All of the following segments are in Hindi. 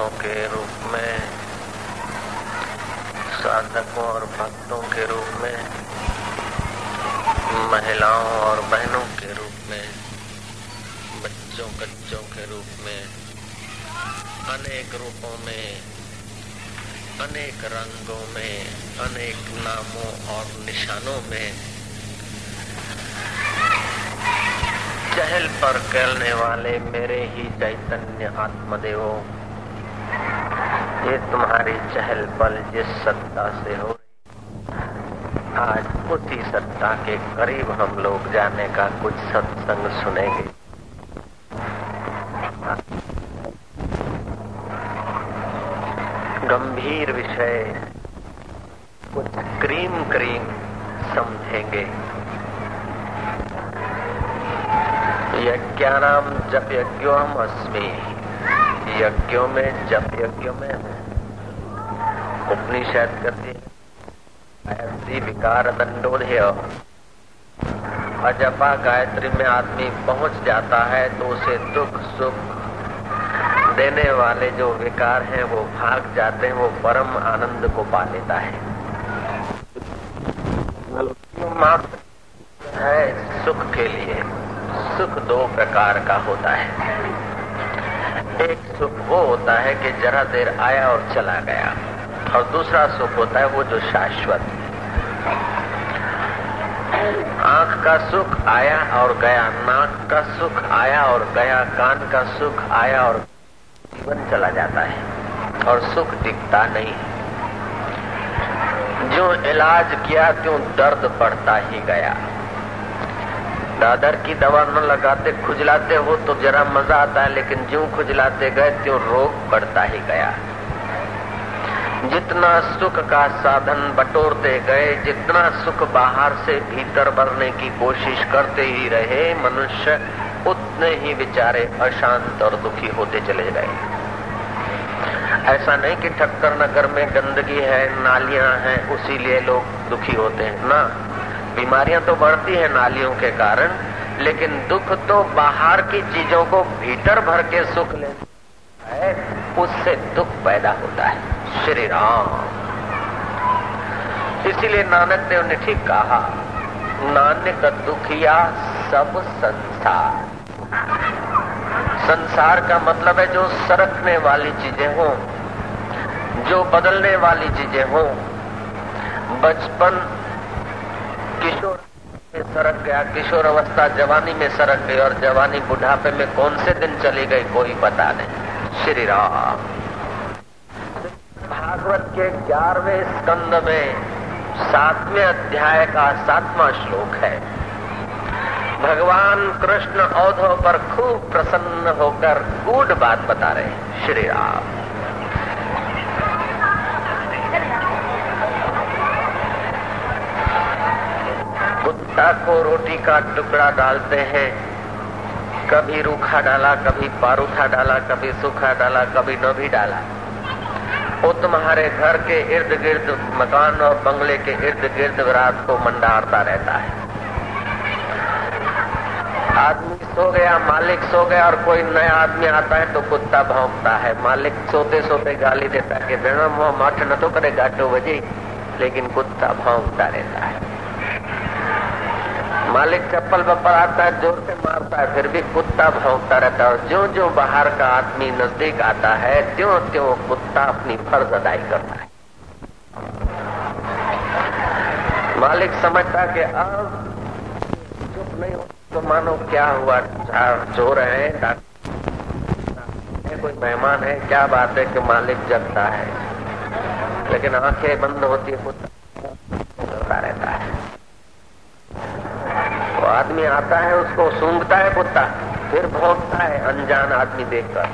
पुरुषों के रूप में, साधकों और भक्तों के रूप में, महिलाओं और बहनों के रूप में, बच्चों, कच्चों के रूप में, अनेक रूपों में, अनेक रंगों में, अनेक नामों और निशानों में, चहल पर कहने वाले मेरे ही चैतन्य आत्मदेव ये तुम्हारी चहल पल जिस सत्ता से हो आज उसी सत्ता के करीब हम लोग जाने का कुछ सत्संग सुनेंगे। गंभीर विषय, कुछ क्रीम क्रीम समझेंगे। यज्ञानाम जप यज्ञो हम अस्मी यज्ञों में, जप यज्ञों में उपनिषद करती गायत्री विकार दंडोधय अजपा गायत्री में आदमी पहुँच जाता है तो उसे दुख, सुख देने वाले जो विकार हैं, वो भाग जाते हैं, वो परम आनंद को पा लेता है। है, सुख के लिए, सुख दो प्रकार का होता है। सुख वो होता है कि जरा देर आया और चला गया। और दूसरा सुख होता है वो जो शाश्वत। आँख का सुख आया और गया, नाक का सुख आया और गया, कान का सुख आया और जीवन चला जाता है और सुख टिकता नहीं। जो इलाज किया, त्यों दर्द बढ़ता ही गया। दादर की दवा न लगाते, खुजलाते हो तो जरा मज़ा आता है, लेकिन ज्यो खुजलाते गए, त्यों रोग बढ़ता ही गया। जितना सुख का साधन बटोरते गए, जितना सुख बाहर से भीतर भरने की कोशिश करते ही रहे, मनुष्य उतने ही बेचारे अशांत और दुखी होते चले गए। ऐसा नहीं कि ठक्कर नगर में गंदगी है, नालियाँ हैं, उसीलिए लोग दुखी होते हैं। ना। बीमारियाँ तो बढ़ती है नालियों के कारण, लेकिन दुख तो बाहर की चीज़ों को भीतर भर के सुख ले है, उससे दुख पैदा होता है। श्री राम। इसीलिए नानक देव ने ठीक कहा नानक दुखिया सब संसार। संसार का मतलब है जो सरकने वाली चीज़ें हो, जो बदलने वाली चीज़ें हो। बचपन किशोर में सरक गया। किशोर अवस्था जवानी में सरक गई और जवानी बुढ़ापे में कौन से दिन चली गई कोई पता नहीं। श्री राम। भागवत के ग्यारहवें स्कंद में सातवें अध्याय का सातवां श्लोक है। भगवान कृष्ण औधो पर खूब प्रसन्न होकर गूढ़ बात बता रहे श्री राम। कुत्ता को रोटी का टुकड़ा डालते हैं। कभी रूखा डाला, कभी पारूखा डाला, कभी सूखा डाला, कभी न भी डाला। वो तुम्हारे घर के इर्द गिर्द मकान और बंगले के इर्द गिर्द रात को मंडारता रहता है। आदमी सो गया, मालिक सो गया और कोई नया आदमी आता है तो कुत्ता भौंकता है। मालिक सोते सोते गाली देता है कि बेड़ा मठ न तो करे गाटो बजे? लेकिन कुत्ता भौंकता रहता है। मालिक चप्पल बप्पल आता है, ज़ोर से मारता है, फिर भी कुत्ता भौंकता रहता है। और जो जो बाहर का आदमी नज़दीक आता है त्यों त्यों कुत्ता अपनी फ़र्ज़ अदाई करता है। मालिक समझता कि अब चुप नहीं हो तो मानो क्या हुआ चार चोर है कोई मेहमान है? क्या बात है कि मालिक जगता है? लेकिन आँखें बंद होती है कुत्ता रहता है आदमी आता है, उसको सूंघता है कुत्ता, फिर भोंकता है, अनजान आदमी देखकर।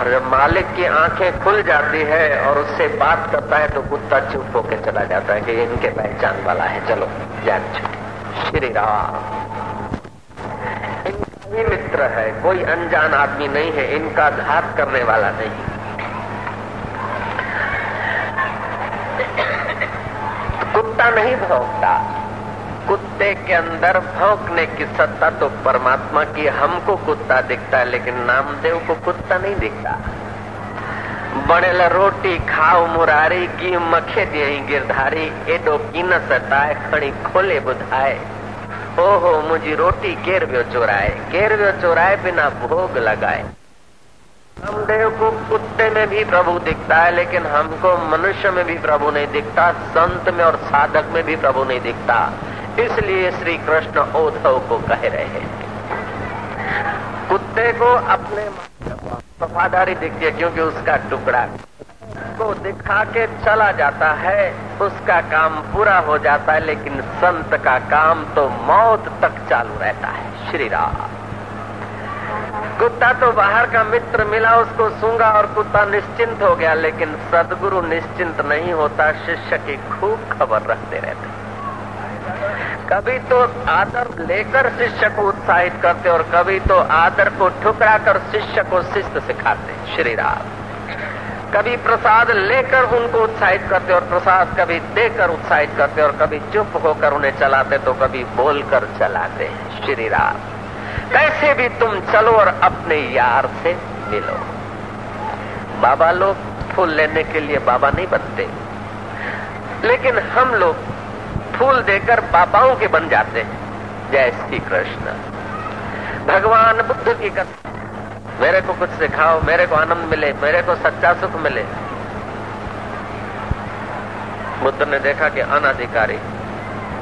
और जब मालिक की आँखें खुल जाती है और उससे बात करता है तो कुत्ता चुप होकर चला जाता है कि इनके पहचान वाला है। चलो, जान श्री राम। इनका ही मित्र है, कोई अनजान आदमी नहीं है, इनका घात करने वाला नहीं। कुत्ता नहीं भोंकता। कुत्ते के अंदर भौंकने की सत्ता तो परमात्मा की हमको कुत्ता दिखता है, लेकिन नामदेव को कुत्ता नहीं दिखता। बणेल रोटी खाओ मुरारी की मखे दियई गिरधारी, एडो कीन सताए खणी खोले बुधाए। ओहो, मुझी रोटी केर वियो चोराए, केर वियो चोराए बिना भोग लगाए। रामदेव को कुत्ते में भी प्रभु दिखता है, लेकिन हमको मनुष्य में भी प्रभु नहीं दिखता, संत में और साधक में भी प्रभु नहीं दिखता। इसलिए श्री कृष्ण ओधव को कह रहे हैं। कुत्ते को अपने वफादारी दिखती है क्योंकि उसका टुकड़ा को दिखा के चला जाता है, उसका काम पूरा हो जाता है, लेकिन संत का काम तो मौत तक चालू रहता है। श्री राम कुत्ता तो बाहर का मित्र मिला, उसको सूँगा और कुत्ता निश्चिंत हो गया, लेकिन सदगुरु निश्चिंत नहीं होता, शिष्य की खूब खबर रखते रहते। कभी तो आदर लेकर शिष्य को उत्साहित करते और कभी तो आदर को ठुकरा कर शिष्य को शिष्य सिखाते। श्री राम। कभी प्रसाद लेकर उनको उत्साहित करते और प्रसाद कभी देकर उत्साहित करते और कभी चुप होकर उन्हें चलाते तो कभी बोलकर चलाते। श्री राम। कैसे भी तुम चलो और अपने यार से मिलो। बाबा लोग फूल लेने के लिए बाबा नहीं बनते। लेकिन हम लोग फूल देकर बाबाओं के बन जाते हैं। जय श्री कृष्ण। भगवान बुद्ध की कथा। मेरे को कुछ सिखाओ, मेरे को आनंद मिले, मेरे को सच्चा सुख मिले। बुद्ध ने देखा कि अनाधिकारी।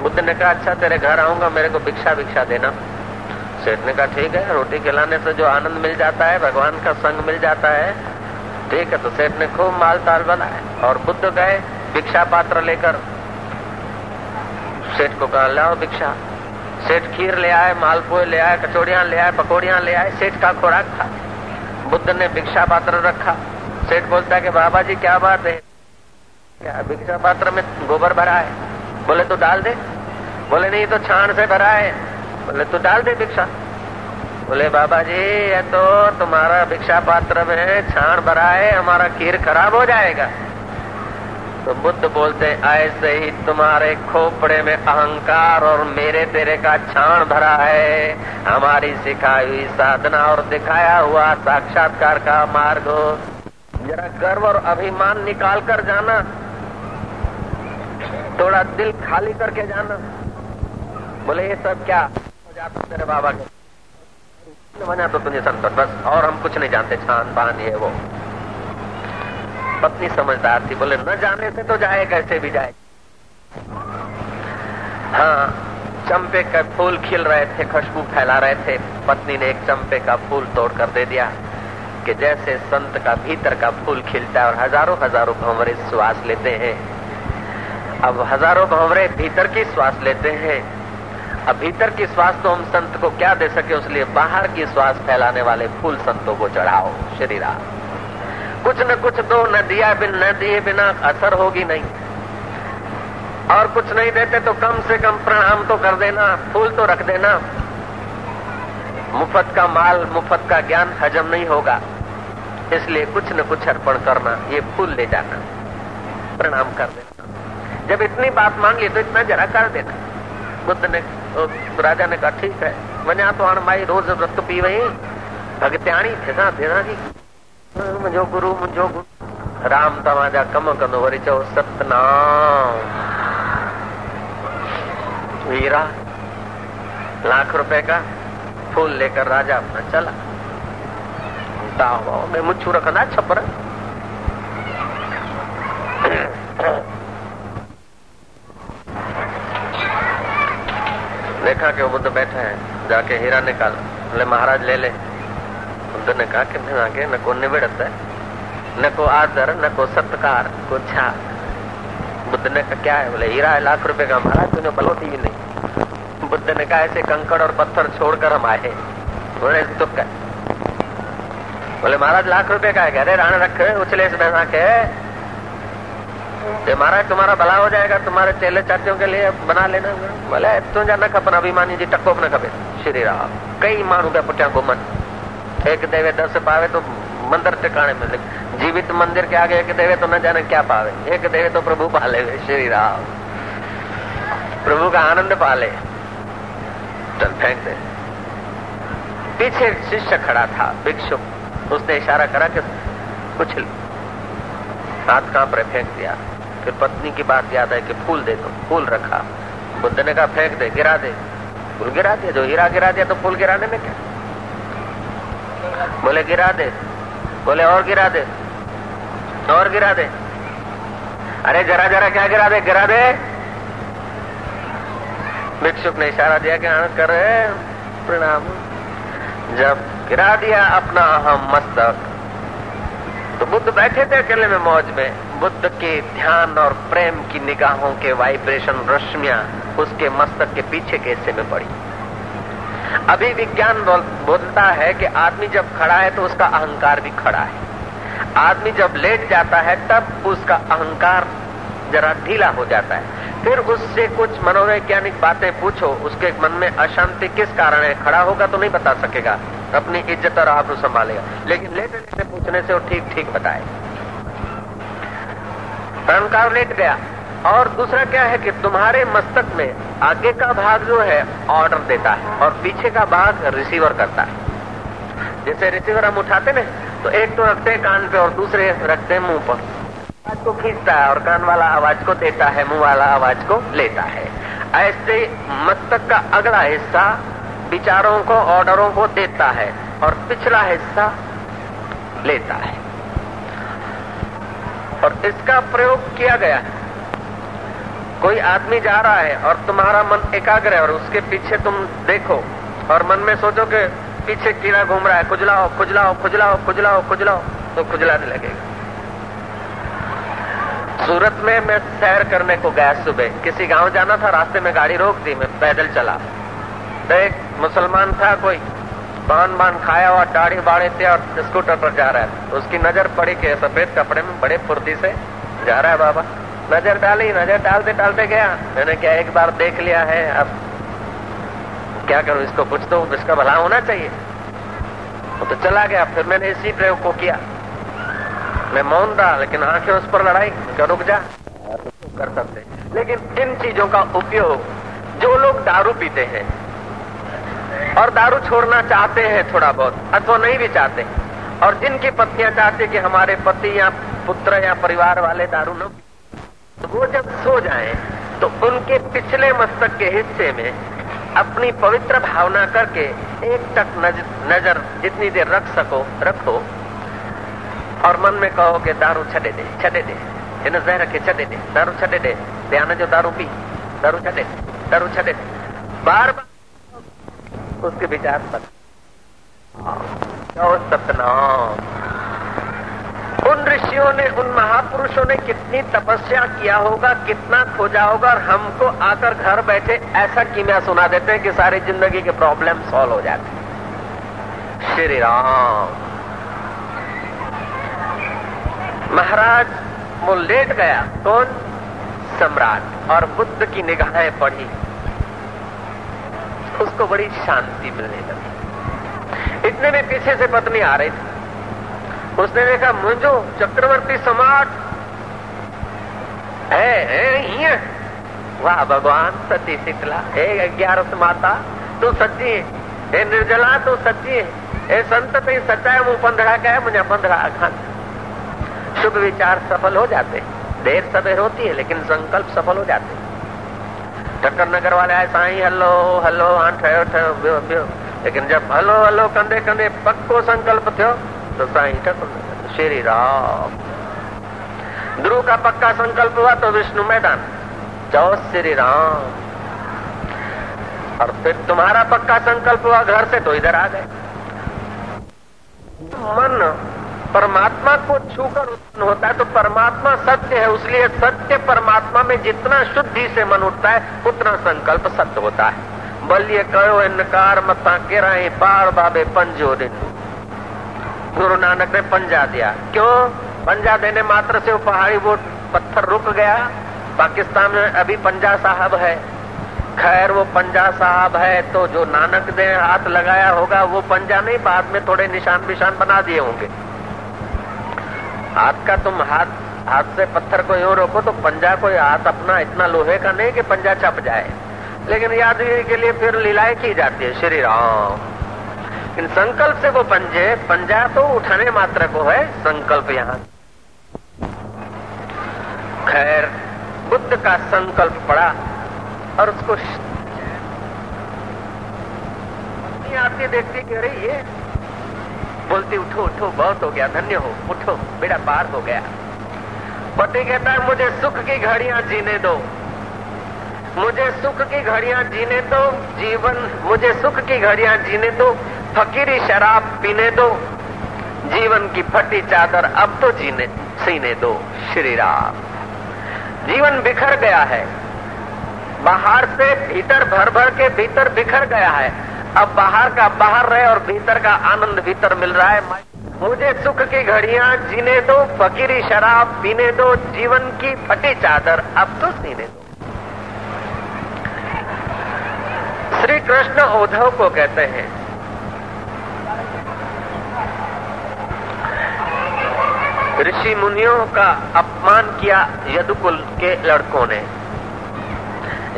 बुद्ध ने कहा अच्छा तेरे घर आऊँगा, मेरे को भिक्षा भिक्षा देना। सेठ ने कहा, ठीक है, रोटी खिलाने से जो आनंद मिल जाता है, भगवान का संग मिल जाता है। ठीक है तो सेठ ने खूब माल ताल बनाए और बुद्ध गए, भिक्षा पात्र लेकर। सेठ को कहा, लाओ भिक्षा। सेठ खीर ले आए, मालपुए ले आए, कचौड़ियाँ ले आए, पकौड़ियाँ ले आए, सेठ का खुराक था बुद्ध ने भिक्षा पात्र रखा। सेठ बोलता है कि, बाबा जी, क्या बात है? क्या भिक्षा पात्र में गोबर भरा है? बोले तो डाल दे। बोले, नहीं तो छाण से भरा है। बोले, तू डाल दे भिक्षा। बोले, बाबा जी, ये तो तुम्हारा भिक्षा पात्र में छाण भरा है, हमारा खीर खराब हो जाएगा। तो बुद्ध बोलते, ऐसे ही तुम्हारे खोपड़े में अहंकार और मेरे तेरे का छाण भरा है। हमारी सिखाई हुई साधना और दिखाया हुआ साक्षात्कार का मार्ग जरा गर्व और अभिमान निकाल कर जाना। थोड़ा दिल खाली करके जाना। बोले, ये सब क्या? हो जाता तेरे बाबा के। बना तो तुझे संतोष बस। और हम कुछ नहीं जानते। छान पान ये वो। पत्नी समझदार थी, बोले, न जाने से तो जाए, कैसे भी जाए। हाँ चंपे का फूल खिल रहे थे, खुशबू फैला रहे थे। पत्नी ने एक चंपे का फूल तोड़ कर दे दिया, कि जैसे संत का भीतर का फूल खिलता है और हज़ारों हज़ारों भंवरे श्वास लेते हैं। अब हज़ारों भंवरे भीतर की श्वास लेते हैं। अब भीतर की श्वास तो हम संत को क्या दे सके, उसलिए बाहर की श्वास फैलाने वाले फूल संतों को चढ़ाओ, श्री राम। कुछ न कुछ दो न दिया बिन न दिए बिना असर होगी नहीं। और कुछ नहीं देते तो कम से कम प्रणाम तो कर देना, फूल तो रख देना। मुफ़्त का माल, मुफ़्त का ज्ञान हजम नहीं होगा। इसलिए कुछ न कुछ अर्पण करना, ये फूल ले जाना। प्रणाम कर देना। जब इतनी बात मांग ली तो इतना जरा कर देना। बुद्ध ने तो राजा ने कहा, ठीक है। वञा तो हाणे माई रोज रत पी वई भॻत्याणी थिसां भेण जी मुंहिंजो गुरु गुरु राम कम कंदो, वरी सतनाम। लाख रुपए का फूल लेकर राजा अपना चला। में मुच्छू रखंदा छपर देखा कि वो बुद्ध बैठे हैं, जाके हीरा निकाल बोले महाराज ले ले। बुद्ध ने कहा कि आगे, न को निबिड़त न को आदर, न को सत्कार को छा बुद्ध ने कहा, क्या है? बोले, हीरा है, लाख रुपए का महाराज तुझे बलोटी भी नहीं। बुद्ध ने कहा, ऐसे कंकड़ और पत्थर छोड़कर हम आए बोले है बोले, महाराज, लाख रुपए का है अरे, राण रख, उछले इस बहना के। ये महाराज, तुम्हारा भला हो जाएगा, तुम्हारे चेले चाटियों के लिए बना लेना। बोले तुझा न खपन अभिमानी जी टको न खपे श्री राम, कई माण्हू पिया पुठियाँ घुमनि? एक देवे दस पावे तो मंदिर टिकाणे में जीवित मंदिर के आगे एक देवे तो न जाने क्या पावे। एक देवे तो प्रभु पाले, श्री राम। प्रभु का आनंद पाले। चल फेंक दे पीछे शिष्य खड़ा था, भिक्षु। उसने इशारा करा कि कुछ हाथ कहाँ पर फेंक दिया। फिर पत्नी की बात याद है कि फूल दे दो, फूल रखा। बुद्ध ने कहा, फेंक दे, गिरा दे। फूल गिरा दिया, जो हीरा गिरा दिया तो फूल गिराने में क्या? बोले गिरा दे। बोले और गिरा दे। और गिरा दे। अरे जरा जरा क्या गिरा दे? गिरा दे। भिक्षुक ने इशारा दिया कि कर रहे प्रणाम। जब गिरा दिया अपना अहम मस्तक तो बुद्ध बैठे थे अकेले में मौज में। बुद्ध के ध्यान और प्रेम की निगाहों के वाइब्रेशन रश्मिया उसके मस्तक के पीछे के हिस्से में पड़ी। अभी विज्ञान बोलता है कि आदमी जब खड़ा है तो उसका अहंकार भी खड़ा है। आदमी जब लेट जाता है, तब उसका अहंकार जरा ढीला हो जाता है। फिर उससे कुछ मनोवैज्ञानिक बातें पूछो, उसके मन में अशांति किस कारण है? खड़ा होगा तो नहीं बता सकेगा। अपनी इज़्ज़त और आबरू संभालेगा। लेकिन लेटे लेटे पूछने से वो ठीक ठीक बताए। अहंकार लेट गया। और दूसरा क्या है कि तुम्हारे मस्तक में आगे का भाग जो है ऑर्डर देता है और पीछे का भाग रिसीवर करता है। जैसे रिसीवर हम उठाते ना तो एक तो रखते हैं कान पे और दूसरे रखते हैं मुँह पर। आवाज़ को खींचता है और कान वाला आवाज़ को देता है, मुँह वाला आवाज़ को लेता है। ऐसे मस्तक का अगला हिस्सा विचारों को ऑर्डरों को देता है और पिछला हिस्सा लेता है। और इसका प्रयोग किया गया है। कोई आदमी जा रहा है और तुम्हारा मन एकाग्र है और उसके पीछे तुम देखो और मन में सोचो कि पीछे कीड़ा घूम रहा है, खुजलाओ खुजलाओ खुजलाओ खुजलाओ खुजलाओ तो खुजलाने लगेगा। सूरत में मैं सैर करने को गया सुबह। किसी गाँव जाना था, रास्ते में गाड़ी रोक दी, मैं पैदल चला। तो एक मुसलमान था कोई, बान बान खाया हुआ, दाढ़ी बाड़े थे और स्कूटर पर जा रहा है। उसकी नज़र पड़ी के सफ़ेद कपड़े में बड़े फुर्ती से जा रहा है बाबा। नज़र डाली, नज़र डालते डालते गया। मैंने क्या एक बार देख लिया है? अब क्या करूँ, इसको कुछ तो इसका भला होना चाहिए। वो तो चला गया, फिर मैंने इसी प्रयोग को किया। मैं मौन रहा, लेकिन आँखें उस पर लड़ाई क्या रुक जा। कर सकते। लेकिन इन चीज़ों का उपयोग जो लोग दारू पीते हैं, और दारू छोड़ना चाहते हैं थोड़ा बहुत, अथवा नहीं भी चाहते, और जिनकी पत्नियाँ चाहते कि हमारे पति या पुत्र या परिवार वाले दारू न वो जब सो जाएँ तो उनके पिछले मस्तक के हिस्से में अपनी पवित्र भावना करके एक तक नज़र जितनी देर रख सको, रखो और मन में कहो कि दारू छे दे छे दे। इन ज़हर के छे दे, दारू छे दे। ध्यान जो दारू पी, दारू छे दारू छे दे। बार बार उसके विचार पर। सतनाम। उन ऋषियों ने, उन महापुरुषों ने कितनी तपस्या किया होगा, कितना खोजा होगा, और हमको आकर घर बैठे ऐसा कीमिया सुना देते हैं कि सारी ज़िंदगी के प्रॉब्लम सॉल्व हो जाते हैं। श्री राम। महाराज, वो लेट गया। कौन? सम्राट। और बुद्ध की निगाहें पड़ी। उसको बड़ी शांति मिलने लगी। इतने में पीछे से पत्नी आ रही थी। उसने देखा मुझो चक्रवर्ती सम्राट है, है वाह भगवान सती शीतला। हे ग्यारह माता तू सच्ची है। निर्जला तू सच्ची है। संत ते सच्चा है मुँह पंधरा का है मुझे पंधरा आघात। शुभ विचार सफल हो जाते। देर सवेर होती है लेकिन संकल्प सफल हो जाते। टक्कर नगर वाले आए साई हलो हलो हाँ ठहरो ठहरो बियो बियो। लेकिन जब हलो हलो कंदे कंदे पक्को संकल्प थियो तो साई श्री राम ध्रुव का पक्का संकल्प हुआ तो विष्णु मैदान जाओ श्री राम, और फिर तुम्हारा पक्का संकल्प हुआ, घर से तो इधर आ गए। मन परमात्मा को छूकर उत्पन्न होता है तो परमात्मा सत्य है उसलिए सत्य परमात्मा में जितना शुद्धि से मन उठता है, उतना संकल्प सत्य होता है। बलिए कहो इनकार मता के रहे बार बाबे पंजो दिन। गुरु नानक ने पंजा दिया। क्यों? पंजा देने मात्र से वो पहाड़ी वो पत्थर रुक गया। पाकिस्तान में अभी पंजा साहब है। खैर, वो पंजा साहब है तो जो नानक ने हाथ लगाया होगा, वो पंजा नहीं, बाद में थोड़े निशान विशान बना दिए होंगे। हाथ का तुम हाथ हाथ से पत्थर को यूँ रोको तो पंजा कोई हाथ अपना इतना लोहे का नहीं कि पंजा चप जाए। लेकिन यादगिरी के लिए फिर लीलाएँ की जाती है। श्री राम। इन संकल्प से वो पंजे, पंजा तो उठाने मात्र को है, संकल्प यहाँ। खैर, बुद्ध का संकल्प पड़ा और उसको आती देखती कह रही ये बोलती, उठो उठो, बहुत हो गया, धन्य हो, उठो बेटा पार हो गया। पति कहता है, मुझे सुख की घड़ियाँ जीने दो, मुझे सुख की घड़ियाँ जीने दो, जीवन, मुझे सुख की घड़ियाँ जीने दो फकीरी शराब पीने दो। जीवन की फटी चादर अब तो जीने, सीने दो, श्री राम। जीवन बिखर गया है। बाहर से भीतर भर भर के भीतर बिखर गया है। अब बाहर का बाहर रहे और भीतर का आनंद भीतर मिल रहा है। मुझे सुख की घड़ियाँ जीने दो, फकीरी शराब पीने दो, जीवन की फटी चादर अब तो सीने दो। श्री कृष्ण उद्धव को कहते हैं ऋषि मुनियों का अपमान किया यदुकुल के लड़कों ने।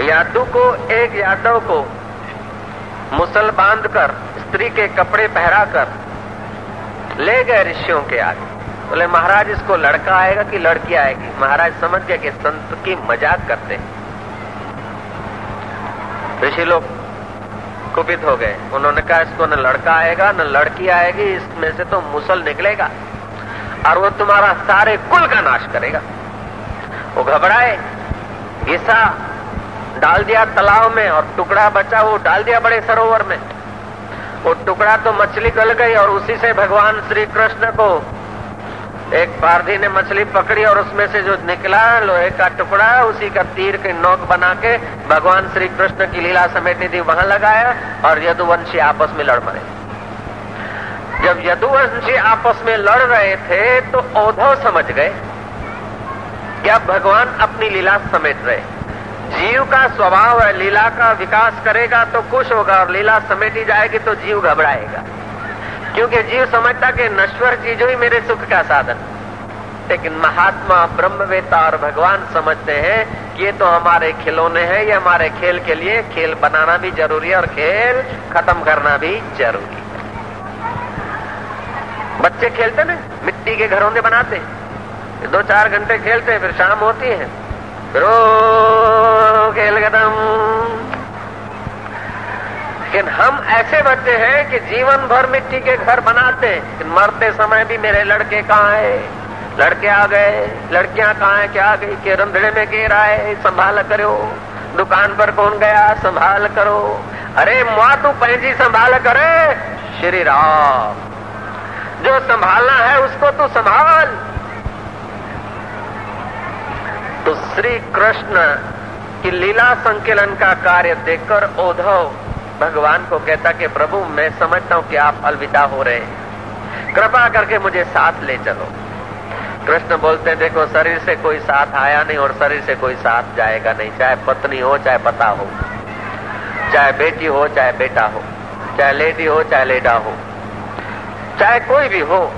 यादव को एक यादव को मुसल बाँध कर स्त्री के कपड़े पहरा कर ले गए ऋषियों के आगे। बोले, महाराज, इसको लड़का आएगा कि लड़की आएगी? महाराज समझ गए कि संत की मज़ाक करते ऋषि लोग कुपित हो गए। उन्होंने कहा, इसको न लड़का आएगा, न लड़की आएगी, इसमें से तो मुसल निकलेगा। और वो तुम्हारा सारे कुल का नाश करेगा। वो घबराए, घिसा, डाल दिया तालाब में और टुकड़ा बचा वो डाल दिया बड़े सरोवर में। वो टुकड़ा तो मछली गल गई और उसी से भगवान श्री कृष्ण को एक पारधी ने मछली पकड़ी और उसमें से जो निकला, लोहे का टुकड़ा, उसी का तीर के नोक बना के भगवान श्री कृष्ण की लीला समेटी थी वहाँ लगाया और यदुवंशी आपस में लड़ मरे जब यदुवंश जी आपस में लड़ रहे थे तो औधव समझ गए। क्या भगवान अपनी लीला समेट रहे? जीव का स्वभाव है, लीला का विकास करेगा तो खुश होगा, और लीला समेटी जाएगी तो जीव घबराएगा। क्योंकि जीव समझता कि नश्वर चीज़ों ही मेरे सुख का साधन। लेकिन महात्मा, ब्रह्मवेता और भगवान समझते हैं कि ये तो हमारे खिलौने हैं, ये हमारे खेल के लिए खेल बनाना भी ज़रूरी है और खेल खत्म करना भी ज़रूरी। बच्चे खेलते ना, मिट्टी के घरों में बनाते। दो चार घंटे खेलते, फिर शाम होती है। फिर ओ, खेल खत्म। लेकिन हम ऐसे बच्चे हैं कि जीवन भर मिट्टी के घर बनाते हैं मरते समय भी मेरे लड़के कहाँ है? लड़के आ गए, लड़कियाँ कहाँ है? क्या गई? के रंधड़े में घेर आए? संभाल करो। दुकान पर कौन गया? संभाल करो। अरे, माँ तू पैंजी संभाल करे। श्री राम। जो संभालना है उसको तू संभाल। तो श्री कृष्ण की लीला संकलन का कार्य देखकर उद्धव भगवान को कहता कि प्रभु, मैं समझता हूँ कि आप अलविदा हो रहे हैं। कृपा करके मुझे साथ ले चलो। कृष्ण बोलते देखो, शरीर से कोई साथ आया नहीं और शरीर से कोई साथ जाएगा नहीं, चाहे पत्नी हो, चाहे पता हो, चाहे बेटी हो, चाहे बेटा हो, चाहे लेडी हो, चाहे लेडा हो। चाहे कोई भी हो,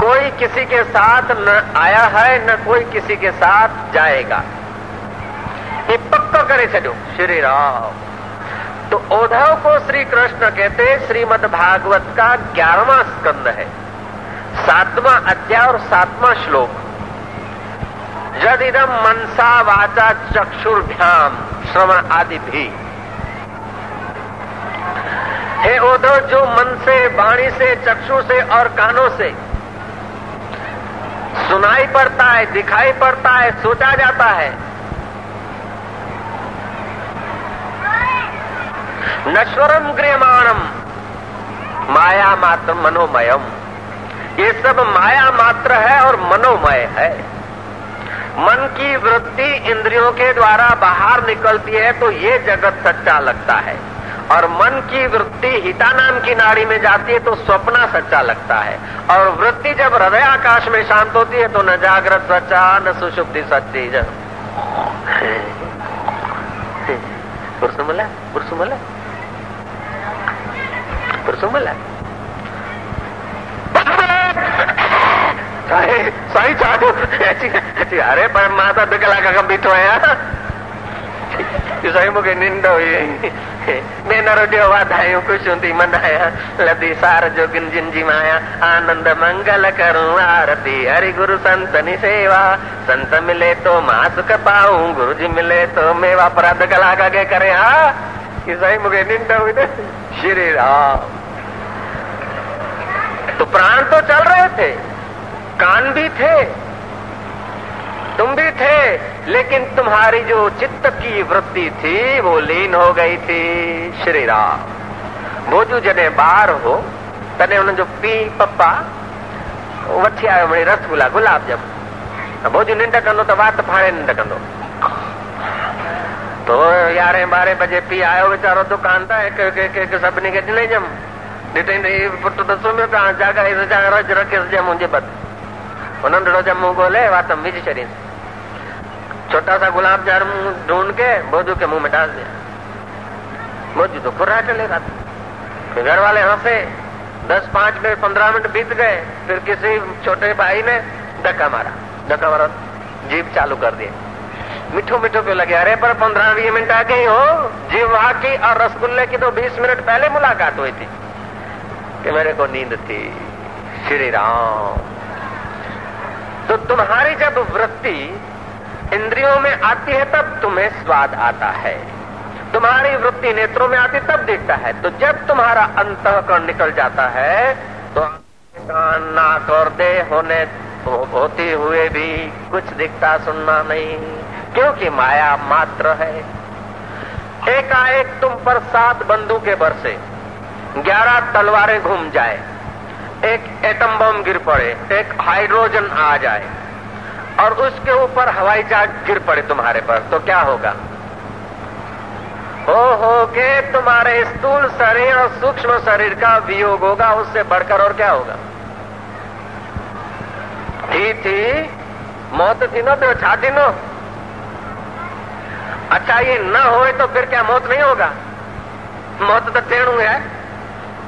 कोई किसी के साथ न आया है, न कोई किसी के साथ जाएगा। ये पक्का करे छो श्री राम। तो उद्धव को श्री कृष्ण कहते श्रीमद भागवत का ग्यारहवा स्कंद है। सातवां अध्याय और सातवां श्लोक। इदम मनसा वाचा चक्षुर्भ्याम श्रवण आदि भी। हे उद्धव जो मन से, वाणी से, चक्षु से और कानों से सुनाई पड़ता है, दिखाई पड़ता है, सोचा जाता है। नश्वरम गृहमाणम, माया मात्र मनोमयम। ये सब माया मात्र है और मनोमय है। मन की वृत्ति इंद्रियों के द्वारा बाहर निकलती है तो ये जगत सच्चा लगता है। और मन की वृत्ति हिता नाम की नाड़ी में जाती है तो स्वप्ना सच्चा लगता है। और वृत्ति जब हृदय आकाश में शांत होती है तो न जागृत सच्चा, न सुषुप्ति सच्ची पुरुषमला jatuh. Aरे पर माता बिगला का कभी तो है। आनंद मंगल करूँ आरती हरि गुरु संतनी सेवा संत मिले तो माँ सुख पाऊँ गुरु जी मिले तो मेवा पर अधु कलाक अॻे करे हा साईं मूंखे निंड हुई श्री राम तो प्राण तो चल रहे थे कान भी थे तुम भी थे, लेकिन तुम्हारी जो चित्त की वृत्ति थी, वो लीन हो गई थी। श्री राम भोजू जॾहिं ॿार हो, तॾहिं हुननि जो पीउ पप्पा, वठी आयो मिड़ई रसगुल्ला, गुलाब ॼमूं भोजू निंड कंदो त वात फाणे निंड कंदो। तो यारहें ॿारहें बजे पीउ आयो, वीचारो दुकान तां, हिकु हिकु हिकु सभिनी खे ॾिनई ॼम। ॾिठई पुट त सुम्हियो पिया जाॻाई रज रखियसि ॼमूं जे बद उन्होंने रोजा मुँह बोले वातम विझ छड़ी छोटा सा गुलाब जामुन ढूंढ के बोधू के मुँह में डाल दिया। बोधू तो खुरा चलेगा फिर घर वाले हंसे। दस, पाँच मिनट, पंद्रह मिनट बीत गए। फिर किसी छोटे भाई ने धक्का मारा। धक्का मारा, जीप चालू कर दिए मिठो मिठो पे लगे? अरे, पर पंद्रह, बीस मिनट आ गई हो। जीव वहाँ की और रसगुल्ले की तो बीस मिनट पहले मुलाकात हुई थी। कि मेरे को नींद थी। श्री राम। तो तुम्हारी जब वृत्ति इंद्रियों में आती है, तब तुम्हें स्वाद आता है। तुम्हारी वृत्ति नेत्रों में आती तब दिखता है। तो जब तुम्हारा अंतकरण निकल जाता है तो नाक और दे होने होते हुए भी कुछ दिखता, सुनना नहीं, क्योंकि माया मात्र है। एकाएक तुम पर सात बंदूकें बरसे, ग्यारह तलवारें घूम जाए। एक एटम बम गिर पड़े, एक हाइड्रोजन आ जाए, और उसके ऊपर हवाई जहाज़ गिर पड़े तुम्हारे पर तो क्या होगा? हो हो के तुम्हारे स्थूल शरीर और सूक्ष्म शरीर का वियोग होगा, उससे बढ़कर और क्या होगा? थी थी, मौत थी नो तो छा थी नो। अच्छा ये न हो तो फिर क्या मौत नहीं होगा? मौत तो टेणू है।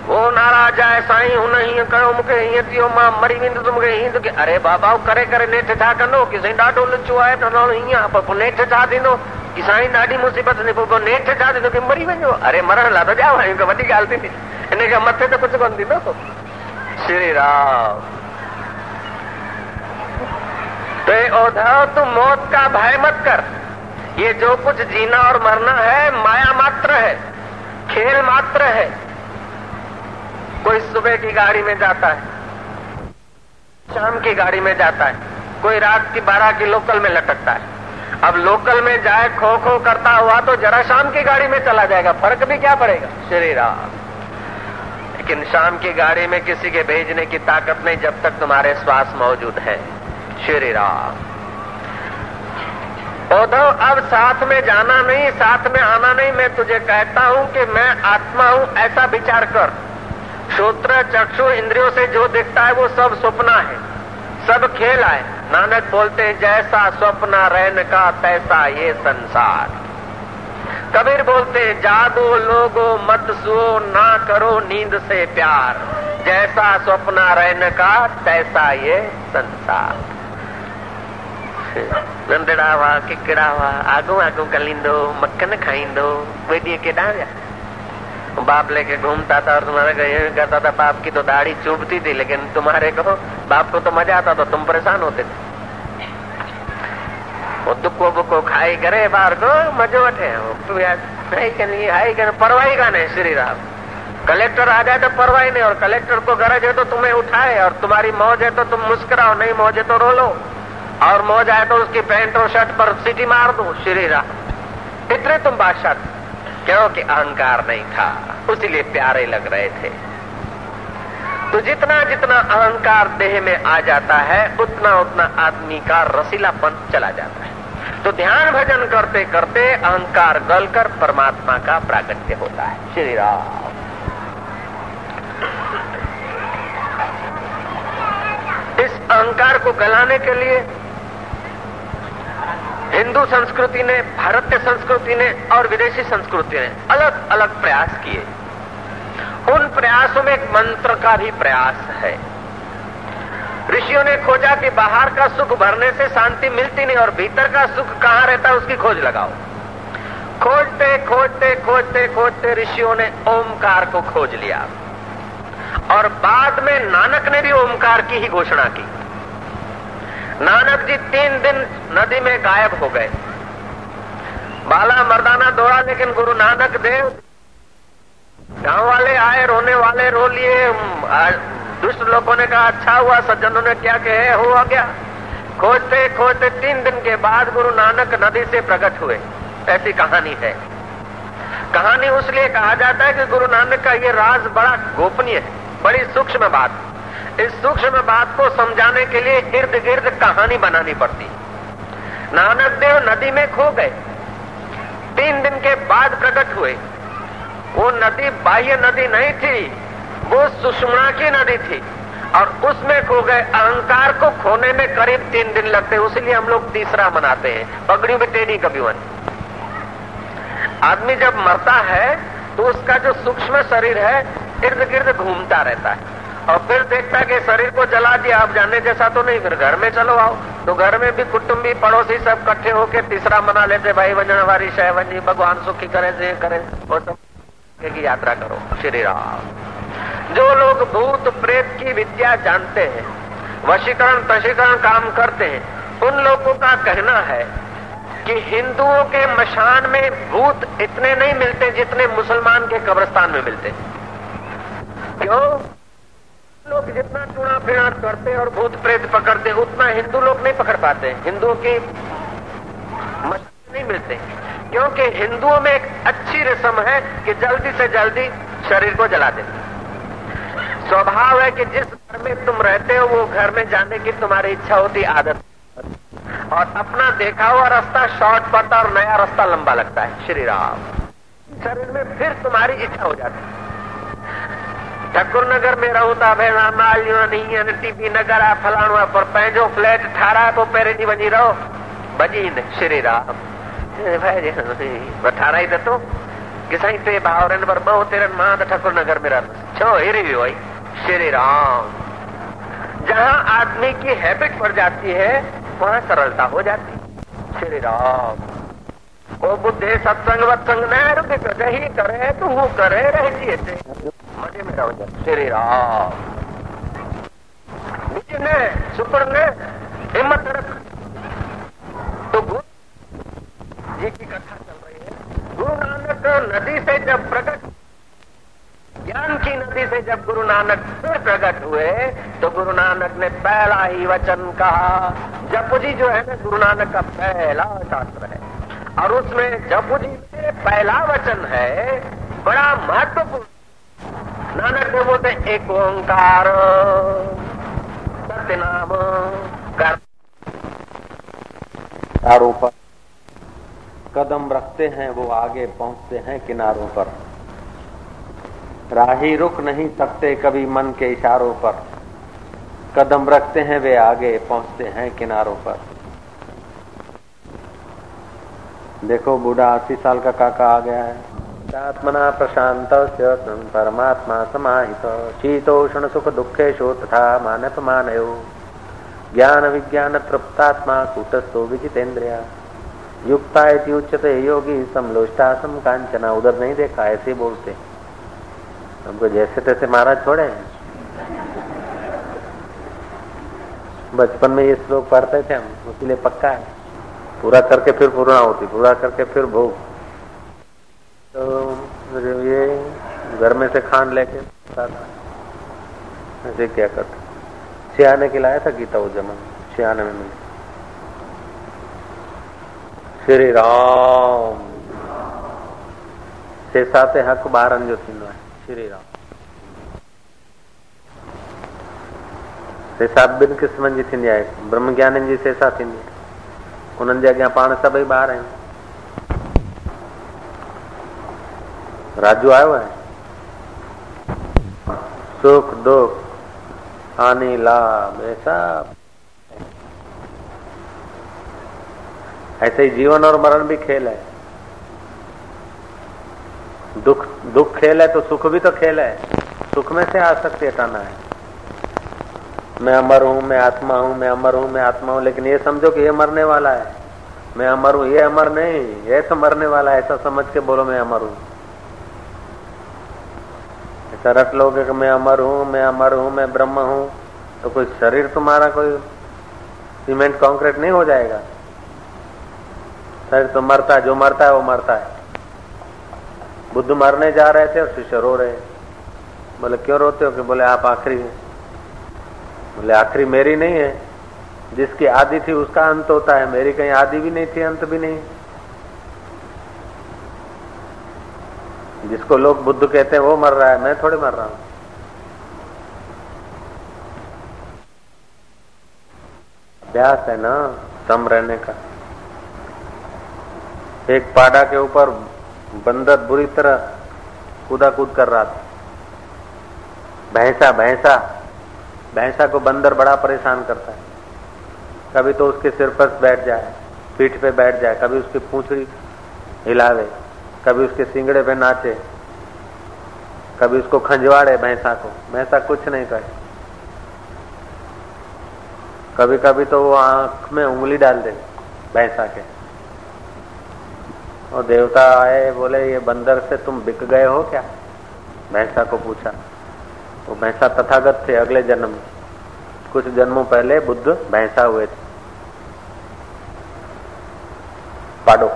वो नाराज़ आहे, साईं, हुन हीअं कयो, मूंखे हीअं थियो, माँ मरी वेंदुसि, मूंखे हीअं थो की अरे बाबा करे करे, नेठ छा कंदो? की साईं, ॾाढो लुचो आहे, त हीअं पोइ नेठ छा थींदो की साईं, ॾाढी मुसीबत थी पोइ नेठ छा थींदो की मरी वञो? अरे, मरण लाइ त ॼाओ आहियूं वॾी ॻाल्हि थींदी। हिन खां मथे त कुझु कोन थींदो। श्री राम तो ओधव तू मौत का भय मत कर। ये जो कुछ जीना और मरना है, माया मात्र है, खेल मात्र है। कोई सुबह की गाड़ी में जाता है, शाम की गाड़ी में जाता है, कोई रात की बारह की लोकल में लटकता है। अब लोकल में जाए खो खो करता हुआ तो जरा शाम की गाड़ी में चला जाएगा, फ़र्क भी क्या पड़ेगा? श्री राम। लेकिन शाम की गाड़ी में किसी के भेजने की ताकत नहीं जब तक तुम्हारे श्वास मौजूद है। श्री राम। उद्धव अब साथ में जाना नहीं, साथ में आना नहीं, मैं तुझे कहता हूँ कि मैं आत्मा हूँ, ऐसा विचार कर। श्रोत्र, चक्षु, इंद्रियों से जो दिखता है, वो सब सपना है। सब खेल है नानक बोलते हैं, जैसा स्वप्न रहन का, तैसा ये संसार। कबीर बोलते हैं, जागो, लोगो, मत सुओ, ना करो नींद से प्यार। जैसा स्वप्न रहन का, तैसा ये संसार। नंदड़ा हुआ किकड़ा हुआ आगू आगू कलींदो मक्खन खाईंदो वेॾीअ केॾां विया बाप लेके घूमता था और तुम्हारे ये कहता था, बाप की तो दाढ़ी चुभती थी, लेकिन तुम्हारे को, बाप को तो मज़ा आता था, तुम परेशान होते थे। वो दुखो बुको खाई करे बाहर को, मजो वठे परवाही का नहीं श्री राम कलेक्टर आ जाए तो परवाही नहीं, और कलेक्टर को गरज है तो तुम्हें उठाए, और तुम्हारी मौज है तो तुम मुस्कुराओ, नहीं मौज है तो रो लो और मौज आए तो उसकी पैंट और शर्ट पर सीटी मार दो श्री राम इतने तुम बादशाह क्योंकि अहंकार नहीं था, उसीलिए प्यारे लग रहे थे। तो जितना जितना अहंकार देह में आ जाता है, उतना उतना आदमी का रसीलापन चला जाता है। तो ध्यान भजन करते करते अहंकार गलकर परमात्मा का प्रागट्य होता है। श्री राम। इस अहंकार को गलाने के लिए हिंदू संस्कृति ने, भारतीय संस्कृति ने और विदेशी संस्कृति ने अलग अलग प्रयास किए। उन प्रयासों में एक मंत्र का भी प्रयास है। ऋषियों ने खोजा कि बाहर का सुख भरने से शांति मिलती नहीं और भीतर का सुख कहाँ रहता है उसकी खोज लगाओ। खोजते खोजते खोजते खोजते ऋषियों ने ओमकार को खोज लिया। और बाद में नानक ने भी ओमकार की ही घोषणा की। नानक जी तीन दिन नदी में गायब हो गए। बाला मर्दाना दौड़ा, लेकिन गुरु नानक देव गाँव वाले आए, रोने वाले रो लिए। दुष्ट लोगों ने कहा अच्छा हुआ, सज्जनों ने क्या कहे हुआ गया खोजते खोजते तीन दिन के बाद गुरु नानक नदी से प्रकट हुए। ऐसी कहानी है। कहानी उसलिए कहा जाता है कि गुरु नानक का ये राज बड़ा गोपनीय है, बड़ी सूक्ष्म बात। इस सूक्ष्म बात को समझाने के लिए इर्द गिर्द कहानी बनानी पड़ती। नानक देव नदी में खो गए। तीन दिन के बाद प्रकट हुए। वो नदी बाह्य नदी नहीं थी, वो सुषमा की नदी थी। और उसमें खो गए अहंकार को खोने में करीब तीन दिन लगते हैं। इसलिए हम लोग तीसरा मनाते हैं। पगड़ी में टेढ़ी कभी वन आदमी जब मरता है तो उसका जो सूक्ष्म शरीर है, इर्द गिर्द घूमता रहता है। और फिर देखता कि शरीर को जला दिया। आप जाने जैसा तो नहीं, फिर घर में चलो आओ। तो घर में भी कुटुंबी पड़ोसी सब इकट्ठे होके तीसरा मना लेते, भाई वंजन वारी शह जी भगवान सुखी करे, जे करे। और सब की यात्रा करो, श्री राम। जो लोग भूत, प्रेत की विद्या जानते हैं, वशीकरण तशीकरण काम करते हैं, उन लोगों का कहना है कि हिंदुओं के मशान में भूत इतने नहीं मिलते जितने मुसलमान के कब्रस्तान में मिलते। क्यों? लोग जितना चूड़ा फिड़ा करते और भूत प्रेत पकड़ते उतना हिंदू लोग नहीं पकड़ पाते हिंदुओं की नहीं मिलते। क्योंकि हिंदुओं में एक अच्छी रस्म है कि जल्दी से जल्दी शरीर को जला देते स्वभाव है कि जिस घर में तुम रहते हो, वो घर में जाने की तुम्हारी इच्छा होती, आदत। और अपना देखा हुआ रास्ता शॉर्ट पड़ता और नया रास्ता लंबा लगता है। श्री राम। शरीर में फिर तुम्हारी इच्छा हो जाती। ठकुर नगर में रहूँ था भेण मालियूं आहिनि हीअं टी नगर आ फलाणो है पर पंहिंजो फ्लैट ठारा तो पेरे ॾींहुं वञी रहो। बजी ने श्री राम। ठाराई त तूं की साईं टे भाउर आहिनि पर बहु तेरन माँ ठकुर नगर में रहंदुसि छो हिरी वियो आई श्री राम। जहाँ आदमी की हैबिट पड़ जाती है वहाँ सरलता हो जाती। है श्री राम। ओ बुद्धे सत्संग वत्संग नहीं रुके करे करे तू वो करे रहती है मज़े में रहो श्री राम ने शुक्र ने हिम्मत रख तो जी की कथा चल रही है गुरु नानक नदी से जब प्रकट ज्ञान की नदी से जब गुरु नानक फिर प्रकट हुए तो गुरु नानक ने पहला ही वचन कहा जपुजी जो है ना गुरु नानक का पहला शास्त्र है और उसमें जपुजी में पहला वचन है बड़ा महत्वपूर्ण नानक देव बोलते, एक ओंकार सत्य नाम कर आरोप कदम रखते हैं, वो आगे पहुँचते हैं किनारों पर। राही रुक नहीं सकते कभी मन के इशारों पर। कदम रखते हैं, वे आगे पहुँचते हैं किनारों पर। देखो, बूढ़ा अस्सी साल का काका आ गया है। आत्मना प्रशांत परमात्मा समाहित। शीतोषण सुख दुखेशो तथा मानप मानयो ज्ञान विज्ञान तृप्तात्मा कूटस्थो विजितेन्द्रिया। युक्ता उच्चते योगी समलोष्टा सम कांचना उधर नहीं देखा, ऐसे बोलते हमको जैसे तैसे महाराज छोड़े बचपन में ये श्लोक पढ़ते थे हम इसीलिए पक्का है। पूरा करके फिर पूरा होती, पूरा करके फिर भोग। तो ये घर में से खान लेके ऐसे क्या करते? सियाने के लाया था गीता उस जमा सियाने में मिली। श्री राम। शेषाते हक ॿारनि जो थींदो आहे श्री राम। सेसा ॿिनि क़िस्मनि जी थींदी आहे ब्रह्म ज्ञाननि जी सेसा थींदी आहे उन्हनि जे अॻियाँ पाण सभई राजू आयो आहे सुख, दुख, हानि, लाभ ऐसा ऐसे ही जीवन और मरण भी खेल है। दुख दुख खेल है तो सुख भी तो खेल है। सुख में से आसक्ति हटाना है। मैं अमर हूँ, मैं आत्मा हूँ, मैं अमर हूँ, मैं आत्मा हूँ, लेकिन ये समझो कि ये मरने वाला है। मैं अमर हूँ, ये अमर नहीं, ये तो मरने वाला है, ऐसा समझ के बोलो, मैं अमर हूँ। ऐसा रट लोगे कि मैं अमर हूँ, मैं अमर हूँ, मैं ब्रह्म हूँ तो कोई शरीर तुम्हारा कोई सीमेंट कंक्रीट नहीं हो जाएगा? शरीर तो मरता है, जो मरता है, वो मरता है। बुद्ध मरने जा रहे थे और शिष्य रो रहे। बोले, क्यों रोते हो? कि बोले, आप आखिरी हैं। बोले, आखिरी मेरी नहीं है। जिसकी आदि थी उसका अंत होता है। मेरी कहीं आदि भी नहीं थी, अंत भी नहीं। जिसको लोग बुद्ध कहते हैं, वो मर रहा है, मैं थोड़े मर रहा हूँ। अभ्यास है ना सम रहने का। एक पाडा के ऊपर बंदर बुरी तरह कूदा कूद कर रहा था। भैंसा भैंसा भैंसा को बंदर बड़ा परेशान करता है। कभी तो उसके सिर पर बैठ जाए, पीठ पे बैठ जाए, कभी उसकी पूछड़ी हिलावे। कभी उसके सिंगड़े पे नाचे, कभी उसको खंजवाड़े भैंसा को। भैंसा कुछ नहीं करे। कभी कभी तो वो आँख में उंगली डाल दे भैंसा के। और देवता आए, बोले, ये बंदर से तुम बिक गए हो क्या? भैंसा को पूछा। वो भैंसा तथागत थे अगले जन्म में। कुछ जन्मों पहले बुद्ध भैंसा हुए थे। पाडो।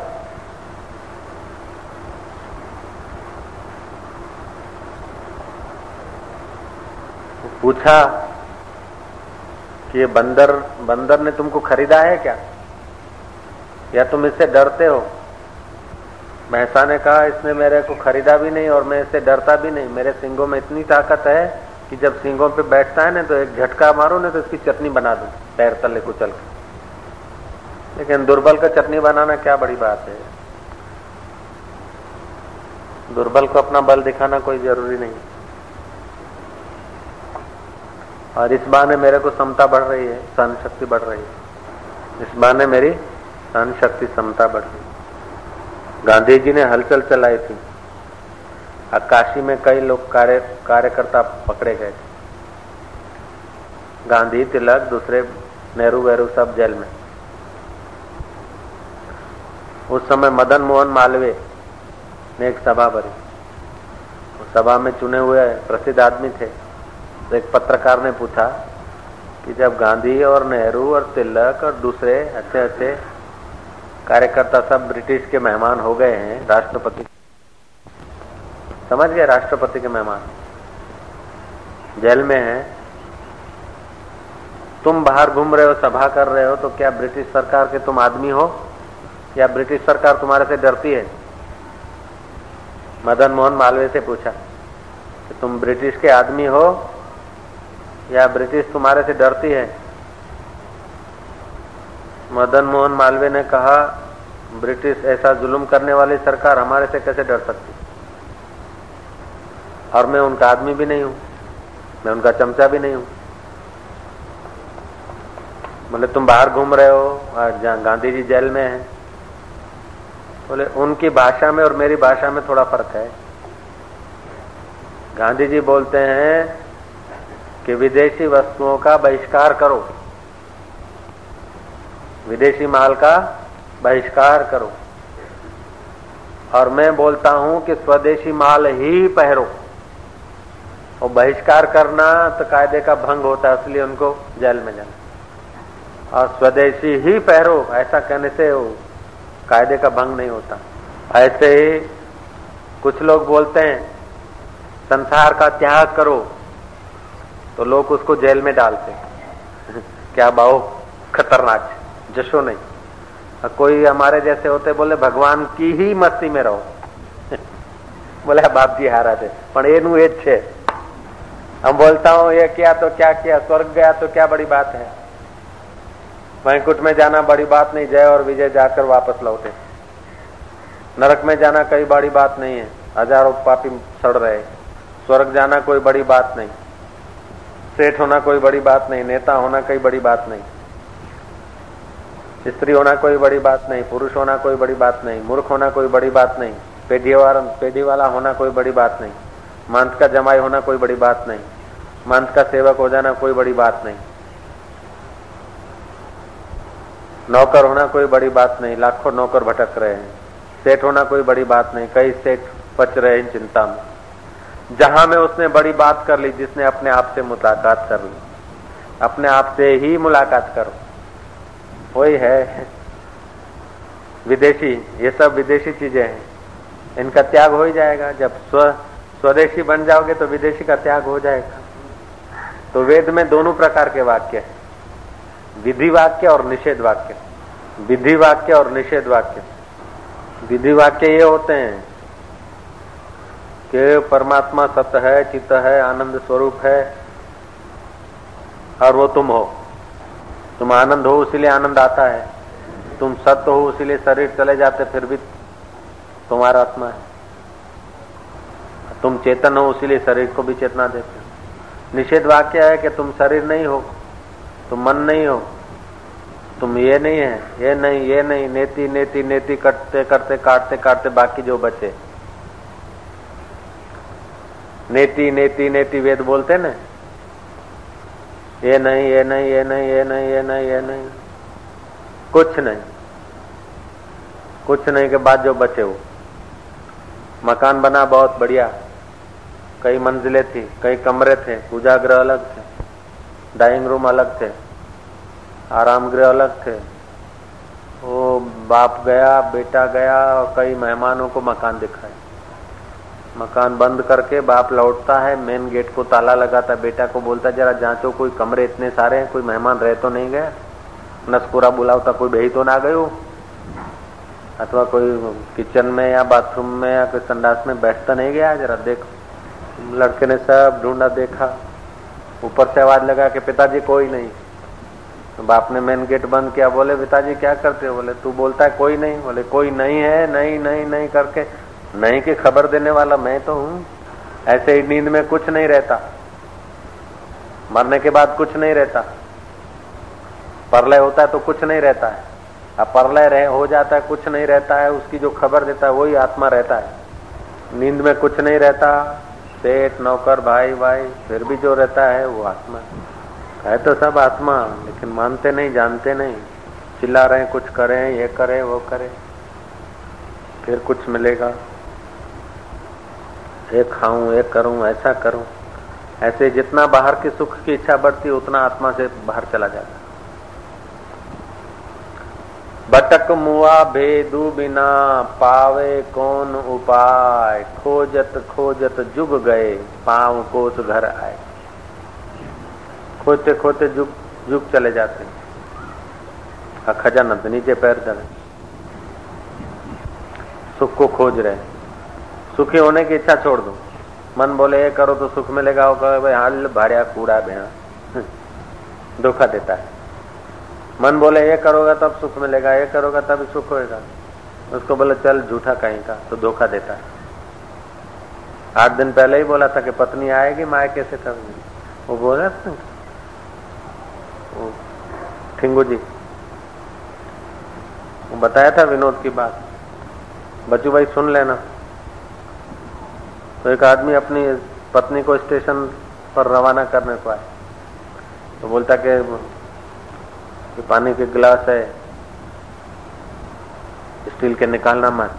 पूछा कि ये बंदर बंदर ने तुमको खरीदा है क्या? या तुम इससे डरते हो? महसा ने कहा, इसने मेरे को खरीदा भी नहीं और मैं इससे डरता भी नहीं। मेरे सिंगों में इतनी ताकत है कि जब सिंगों पे बैठता है ना तो एक झटका मारो ना तो इसकी चटनी बना दू, पैर तले को चल के। लेकिन दुर्बल का चटनी बनाना क्या बड़ी बात है? दुर्बल को अपना बल दिखाना कोई ज़रूरी नहीं। और इस बहाने मेरे को समता बढ़ रही है सहन शक्ति बढ़ रही है। इस बहाने मेरी सहन शक्ति समता बढ़ रही गांधी जी ने हलचल चलाई थी। काशी में कई लोग कार्य, कार्यकर्ता पकड़े गए थे। गांधी तिलक, दूसरे नेहरू वेहरू सब जेल में। उस समय मदन मोहन मालवीय ने एक सभा भरी। सभा में चुने हुए प्रसिद्ध आदमी थे। तो एक पत्रकार ने पूछा कि जब गांधी और नेहरू और तिलक और दूसरे अच्छे अच्छे कार्यकर्ता सब ब्रिटिश के मेहमान हो गए हैं, राष्ट्रपति। समझ गए राष्ट्रपति के मेहमान? जेल में हैं। तुम बाहर घूम रहे हो, सभा कर रहे हो तो क्या ब्रिटिश सरकार के तुम आदमी हो? या ब्रिटिश सरकार तुम्हारे से डरती है? मदन मोहन मालवीय से पूछा कि तुम ब्रिटिश के आदमी हो या ब्रिटिश तुम्हारे से डरती है? मदन मोहन मालवीय ने कहा, ब्रिटिश ऐसा जुल्म करने वाली सरकार हमारे से कैसे डर सकती? और मैं उनका आदमी भी नहीं हूँ, मैं उनका चमचा भी नहीं हूँ। बोले, तुम बाहर घूम रहे हो और गांधी जी जेल में है? बोले, उनकी भाषा में और मेरी भाषा में थोड़ा फ़र्क है। गांधी जी बोलते हैं कि विदेशी वस्तुओं का बहिष्कार करो। विदेशी माल का बहिष्कार करो। और मैं बोलता हूँ कि स्वदेशी माल ही पहरो। और बहिष्कार करना तो कायदे का भंग होता है, इसलिए उनको जेल में जाना। और स्वदेशी ही पहरो, ऐसा कहने से कायदे का भंग नहीं होता। ऐसे ही कुछ लोग बोलते हैं, संसार का त्याग करो। तो लोग उसको जेल में डालते क्या बाओ खतरनाक जशो नहीं कोई हमारे जैसे होते बोले भगवान की ही मस्ती में रहो बोले बाप जी हारा थे પણ એનું એ જ છે हम बोलता हूं ये किया तो क्या किया स्वर्ग गया तो क्या बड़ी बात है वैकुंठ में जाना बड़ी बात नहीं जय और विजय जाकर वापस लौटे नरक में जाना कोई बड़ी बात नहीं है हजारों पापी सड़ रहे स्वर्ग जाना कोई बड़ी बात नहीं सेठ होना कोई बड़ी बात नहीं नेता होना कोई बड़ी बात नहीं स्त्री होना कोई बड़ी बात नहीं पुरुष होना कोई बड़ी बात नहीं मूर्ख होना कोई बड़ी बात नहीं पेढ़ी पेढ़ी वाला होना कोई बड़ी बात नहीं मांस का जमाई होना कोई बड़ी बात नहीं मांस का सेवक हो जाना कोई बड़ी बात नहीं नौकर होना कोई बड़ी बात नहीं लाखों नौकर भटक रहे हैं सेठ होना कोई बड़ी बात नहीं कई सेठ पच रहे हैं चिंता में जहाँ में उसने बड़ी बात कर ली, जिसने अपने आप से मुलाकात कर ली। अपने आप से ही मुलाकात करो। वही है। विदेशी, ये सब विदेशी चीज़ें हैं। इनका त्याग हो ही जाएगा। जब स्व, स्वदेशी बन जाओगे तो विदेशी का त्याग हो जाएगा। तो वेद में दोनों प्रकार के वाक्य है। विधि वाक्य और निषेध वाक्य। विधि वाक्य और निषेध वाक्य। विधि वाक्य ये होते हैं कि परमात्मा सत्य है, चित्त है, आनंद स्वरूप है, और वो तुम हो। तुम आनंद हो इसीलिए आनंद आता है। तुम सत्य हो इसीलिए शरीर चले जाते, फिर भी तुम्हारा आत्मा है। तुम चेतन हो इसीलिए शरीर को भी चेतना देते हो। निषेध वाक्य है कि तुम शरीर नहीं हो, तुम मन नहीं हो, तुम ये नहीं है, ये नहीं ये नहीं, नेति नेति नेति, करते करते, काटते काटते, बाकी जो बचे। नेति नेति नेति वेद बोलते ना? ये नहीं ये नहीं ये नहीं ये नहीं ये नहीं ये नहीं। कुछ नहीं। कुछ नहीं के बाद जो बचे वो। मकान बना बहुत बढ़िया। कई मंजिलें थी, कई कमरे थे, पूजा गृह अलग थे, डाइनिंग रूम अलग थे, आराम गृह अलग थे। वो बाप गया, बेटा गया और कई मेहमानों को मकान दिखाए। मकान बंद करके बाप लौटता है मेन गेट को ताला लगाता बेटा को बोलता जरा जांचो, कोई कमरे इतने सारे हैं, कोई मेहमान रह तो नहीं गया नसपुरा बुलावता कोई बही तो ना गयो? अथवा कोई किचन में या बाथरूम में या कोई संडास में बैठता नहीं गया? जरा देख। लड़के ने सब ढूंढा, देखा। ऊपर से आवाज़ लगा कि पिताजी, कोई नहीं। तो बाप ने मेन गेट बंद किया। बोले, पिताजी, क्या करते हो? बोले, तू बोलता है, कोई नहीं। बोले, कोई नहीं है, नहीं नहीं नहीं करके नहीं की खबर देने वाला मैं तो हूँ। ऐसे ही नींद में कुछ नहीं रहता। मरने के बाद कुछ नहीं रहता। परलय होता है तो कुछ नहीं रहता है। अब परलय रहे, हो जाता है, कुछ नहीं रहता है, उसकी जो खबर देता है, वही आत्मा रहता है। नींद में कुछ नहीं रहता। सेठ, नौकर, भाई भाई फिर भी जो रहता है, वो आत्मा। है तो सब आत्मा, लेकिन मानते नहीं, जानते नहीं। चिल्ला रहे कुछ करें, ये करें, वो करें। फिर कुछ मिलेगा। ये खाऊं ये करूँ, ऐसा करूँ। ऐसे जितना बाहर के सुख की इच्छा बढ़ती, उतना आत्मा से बाहर चला जाता। बटक मुआ भेदू बिना, पावे कौन उपाय? खोजत खोजत जुग गए, पाव कोस घर आए। खोजते खोजते जुग जुग चले जाते। खजाना तो नीचे पैर चले सुख को खोज रहे। सुखी होने की इच्छा छोड़ दो। मन बोले, ये करो तो सुख मिलेगा। हाल भाड़िया, कूड़ा, भेड़ा। धोखा देता है। मन बोले, ये करोगा तब सुख मिलेगा, ये करोगा तब सुख होएगा। उसको बोले, चल, झूठा कहीं का। तो धोखा देता है। आठ दिन पहले ही बोला था कि पत्नी आएगी माए कैसे करूँगी वो बोला ठिंगू जी, वो बताया था विनोद की बात। बच्चू भाई सुन लेना। तो एक आदमी अपनी पत्नी को स्टेशन पर रवाना करने को आए। तो बोलता कि, कि पानी के गिलास है स्टील के निकालना मत।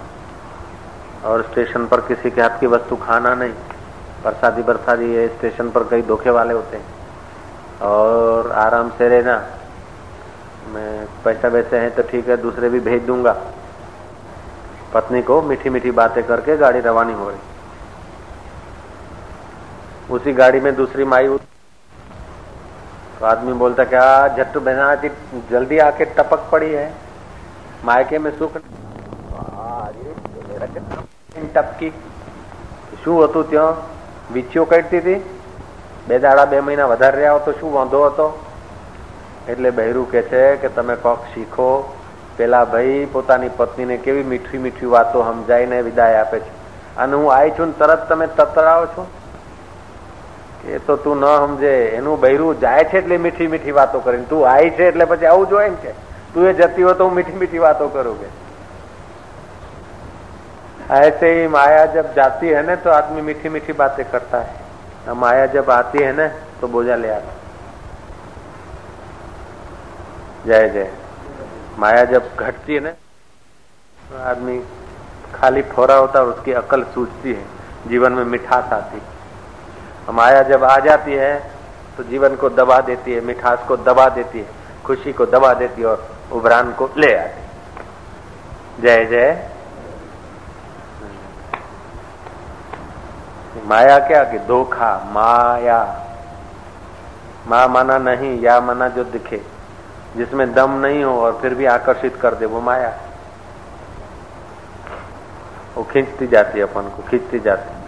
और स्टेशन पर किसी के हाथ की वस्तु खाना नहीं। प्रसादी बरसादी है स्टेशन पर कई धोखे वाले होते हैं। और आराम से रहना। मैं पैसा वैसे है तो ठीक है दूसरे भी भेज दूँगा। पत्नी को मीठी मीठी बातें करके गाड़ी रवानी हो रही। उसी गाड़ी में दूसरी माई तो आदमी बोलता क्या झट बहना जल्दी आके टपक पड़ी है मायके में सुख ટપકી શું હતું ત્યાં વીછીઓ કાઢતી હતી બે દાડા બે મહિના વધારે રહ્યા હો તો શું વાંધો હતો એટલે બહેરું કે છે કે તમે કોક શીખો પેલા ભાઈ પોતાની પત્નીને કેવી મીઠી મીઠી વાતો સમજાઈને વિદાય આપે છે અને હું આવી છું ને તરત તમે તતરાવો છો એ તો તું ન સમજે એનું બૈરું જાય છે એટલે મીઠી મીઠી વાતો કરીને તું આવી છે એટલે પછી આવું જોઈએ ને કે તું એ જતી हो तो मीठी मीठी बातों करोगे ऐसे ही माया जब जाती है ना तो आदमी मीठी मीठी बातें करता है माया जब आती है ना तो बोझा ले आता जय जय माया जब घटती है ना तो आदमी खाली फोरा होता है और उसकी अकल सूझती है जीवन में मिठास आती माया जब आ जाती है तो जीवन को दबा देती है, मिठास को दबा देती है, खुशी को दबा देती है और उभरान को ले आती जय जय। माया क्या कि धोखा, माया। माँ माना नहीं, या माना जो दिखे, जिसमें दम नहीं हो और फिर भी आकर्षित कर दे वो माया। वो खींचती जाती है अपन को, खींचती जाती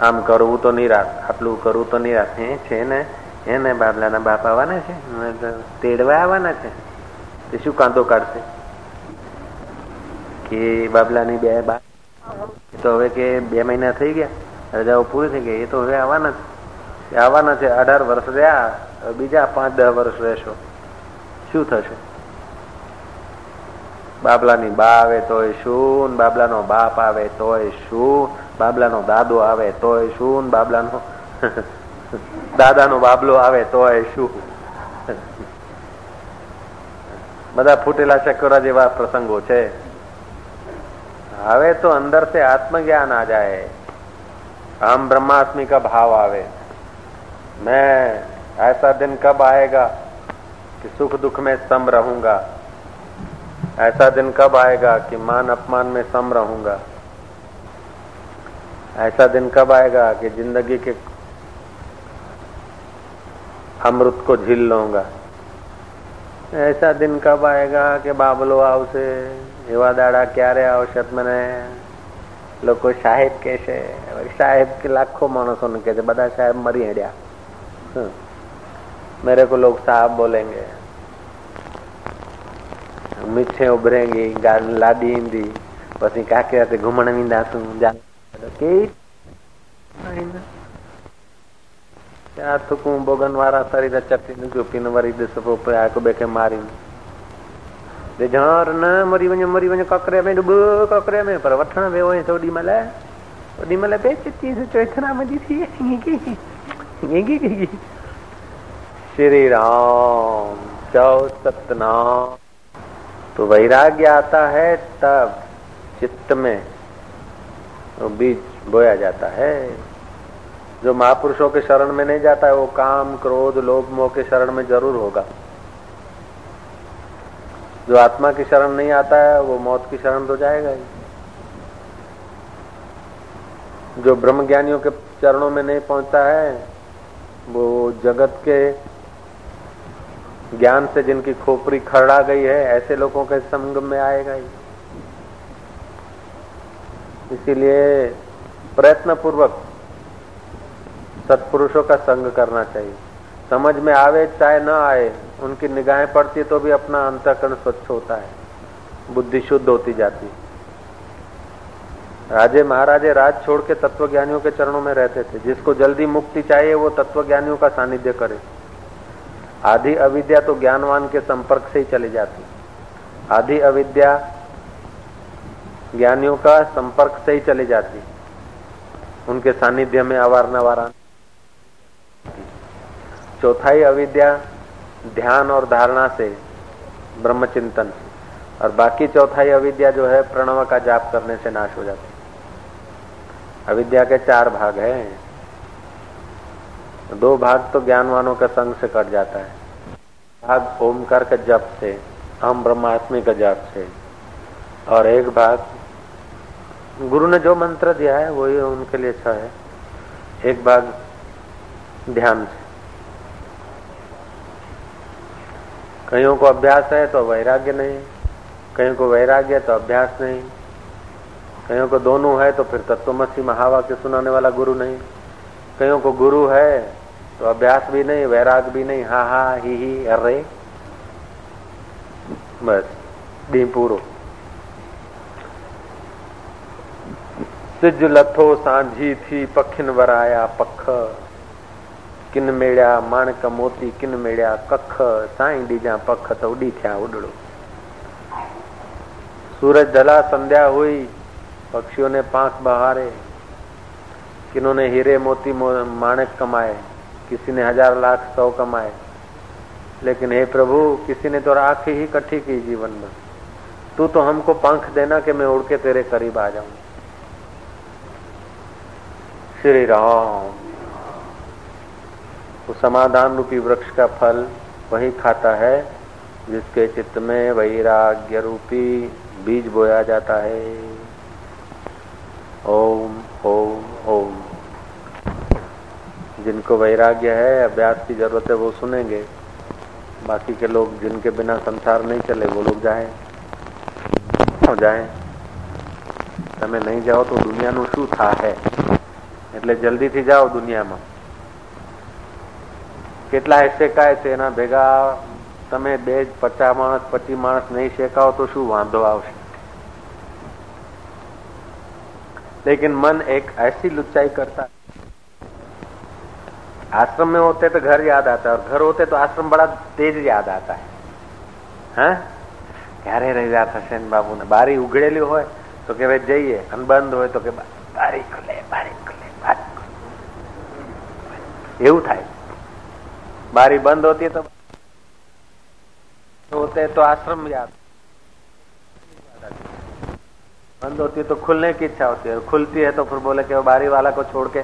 આમ કરવું તો નિરાશ, આટલું કરવું તો નિરાશ. એ છે ને? એને બાબલાના બાપ આવવાના છે? તેડવા આવવાના છે? તે શું કાંદો કાઢશે? કે બાબલાની બે બા તો હવે કે બે મહિના થઈ ગયા. રજાઓ પૂરી થઈ ગઈ. એ તો હવે આવવાના છે. આવવાના છે. અઢાર વર્ષ રહ્યા. બીજા પાંચ, દસ વર્ષ રહેશો. શું થશે? બાબલાની બા આવે તોય શું? બાબલાનો બાપ આવે તોય શું? બાબલાનો દાદો આવે તોય શું બાબલાનો દાદાનો બાબલો આવે તોય શું બધા ફૂટેલા ચકોરા જેવા પ્રસંગો છે હવે તો અંદર से आत्मज्ञान आ जाए हम ब्रह्मास्मि का भाव आवे मैं ऐसा दिन कब आएगा कि सुख दुख में सम रहूंगा ऐसा दिन कब आएगा कि मान अपमान में सम रहूंगा ऐसा दिन कब आएगा कि जिंदगी के अमृत को झील लूंगा ऐसा दिन कब आएगा कि बाबलो આવશે એવા દાડા ક્યારે આવશે મને લોકો સાહેબ કે છે સાહેબ કે લાખો માણસોને કે છે બધા સાહેબ મરી હેડ્યા मेरे को लोग साहब बोलेंगे મીઠે ઉભરેંગી લાડી ઈંદી પછી કાકે હાથે ઘુમણ વીંદાશું કેવી ત્યાં થૂકું બોગન વાળા શરીર ચપીને ચૂપીને મરી દેશે પોપે આખો બેઠે મારીને જે જર ન મરી વञे મરી वञे કકરે में ડૂબ કકરે में पर वठण वियो हुयईं थोॾी महिल ओॾी महिल बेचती चोइथरा मजी थी वई श्री राम चओ सतनाम तो वैराग्य आता है तब चित्त में बीज बोया जाता है। जो महापुरुषों के शरण में नहीं जाता है, वो काम, क्रोध, लोभ, मोह के शरण में ज़रूर होगा। जो आत्मा की शरण नहीं आता है, वो मौत की शरण तो जाएगा ही। जो ब्रह्म ज्ञानियों के चरणों में नहीं पहुँचता है, वो जगत के ज्ञान से जिनकी खोपड़ी खरड़ा गई है, ऐसे लोगों के संगम में आएगा ही। इसीलिए प्रयत्न पूर्वक सत्पुरुषों का संग करना चाहिए। समझ में आवे चाहे न आए, उनकी निगाहें पड़ती तो भी अपना अंतकरण स्वच्छ होता है, बुद्धि शुद्ध होती जाती राजे महाराजे राज छोड़ के तत्वज्ञानियों के चरणों में रहते थे। जिसको जल्दी मुक्ति चाहिए, वो तत्वज्ञानियों का सानिध्य करे। आधी अविद्या तो ज्ञानवान के संपर्क से ही चली जाती। आधी अविद्या ज्ञानियों का संपर्क से ही चली जाती। उनके सानिध्य में अवार नवार चौथाई अविद्या, ध्यान और धारणा से ब्रह्म चिंतन से और बाकी चौथाई अविद्या जो है, प्रणव का जाप करने से नाश हो जाती। अविद्या के चार भाग हैं। दो भाग तो ज्ञानवानों के संग से कट जाता है। भाग ओमकार के जप से हम ब्रह्मात्मी का जप से। और एक भाग गुरु ने जो मंत्र दिया है वही उनके लिए अच्छा है। एक भाग ध्यान से। कईयों को अभ्यास है तो वैराग्य नहीं, कईयों को वैराग्य है तो अभ्यास नहीं, कईयों को दोनों है तो फिर तत्वमसी महावा के सुनाने वाला गुरु नहीं, कईयों को गुरु है तो अभ्यास भी नहीं, वैराग भी नहीं, हा हा, ही ही, अरे, बस, डी पूरो। सिज लथो सांझी थी, पखिन वराया पख। किन मेड़िया माणक मोती, किन मेड़िया कख। साईं डीजा पख तो उड़ी थिया उड़ड़ो सूरज ढला संध्या हुई पक्षियों ने पांख बहारे। किन्होंने हीरे मोती माणक कमाए, किसी ने हज़ार लाख सौ कमाए। लेकिन हे प्रभु, किसी ने तो राख ही इकट्ठी की जीवन में? तू तो हमको पंख देना कि मैं उड़ के तेरे करीब आ जाऊँ। श्री राम तो समाधान रूपी वृक्ष का फल वही खाता है जिसके चित्त में वैराग्य रूपी बीज बोया जाता है ओम ओम ओम जिनको वैराग्य है अभ्यास की जरूरत है वो सुनेंगे बाकी के लोग जिनके बिना संसार नहीं चले वो लोग जाए हो जाए તમે નહીં જાઓ તો દુનિયાનું શું થાય એટલે જલ્દીથી જાઓ દુનિયામાં કેટલા શેકાય છે એના ભેગા તમે બે પચાસ માણસ પચીસ માણસ નહીં શેકાઓ તો શું વાંધો આવશે लेकिन मन एक ऐसी लुच्चाई करता आश्रम में होते तो घर याद आता है और घर होते तो आश्रम बड़ा तेज याद आता है હા ક્યારે રજા થશે ને બાબુને બારી ઉઘડેલી હોય તો કે ભાઈ જઈએ અને બંધ હોય તો કે બારી ખુલે બારી ખુલે બારી એવું થાય बारी बंद होती है तो होते तो आश्रम याद बंद होती है तो खुलने की इच्छा होती है खुलती है तो फिर बोले कि बारी वाला को छोड़ के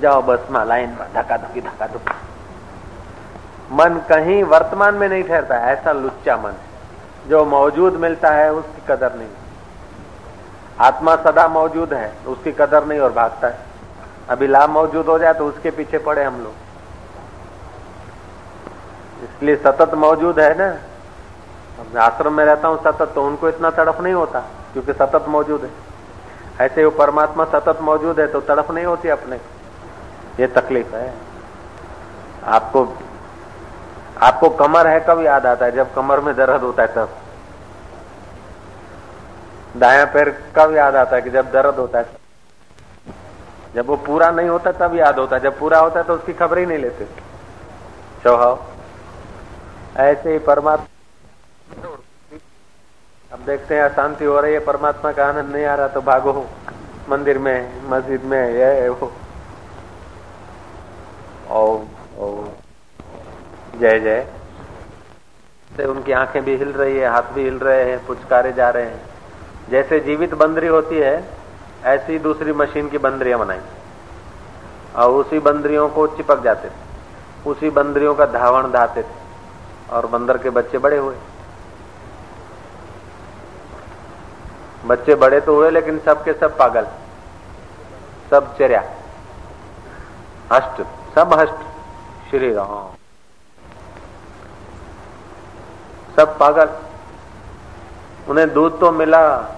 जाओ बस में लाइन पर धक्का धुकी धक्का धुकी मन कहीं वर्तमान में नहीं ठहरता ऐसा लुच्चा मन जो मौजूद मिलता है उसकी कदर नहीं आत्मा सदा मौजूद है उसकी कदर नहीं और भागता है अभी लाभ मौजूद हो जाए तो उसके पीछे पड़े हम लोग। इसलिए सतत मौजूद है ना। आश्रम में रहता हूँ सतत तो उनको इतना तड़फ नहीं होता, क्योंकि सतत मौजूद है। ऐसे वो परमात्मा सतत मौजूद है तो तड़फ नहीं होती अपने ये तकलीफ़ है। आपको आपको कमर है कब याद आता है? जब कमर में दर्द होता है तब। दाया पैर कब याद आता है कि जब दर्द होता है? जब वो पूरा नहीं होता, तब याद होता जब पूरा होता तो उसकी खबर ही नहीं लेते। स्वभाव ऐसे ही परमात्मा अब देखते हैं, अशांति हो रही है, परमात्मा का आनंद नहीं आ रहा तो भागो। मंदिर में, मस्जिद में, ये वो। जय जय। से उनकी आँखें भी हिल रही है, हाथ भी हिल रहे हैं, पुचकारे जा रहे हैं। जैसे जीवित बंदरी होती है ऐसी दूसरी मशीन की बंदरियाँ बनाई और उसी बंदरियों को चिपक जाते थे। उसी बंदरियों का धावण धाते थे। और बंदर के बच्चे बड़े हुए। बच्चे बड़े तो हुए, लेकिन सब के सब पागल। सब चर्या। हष्ट। सब हष्ट। श्री राम। सब पागल। उन्हें दूध तो मिला।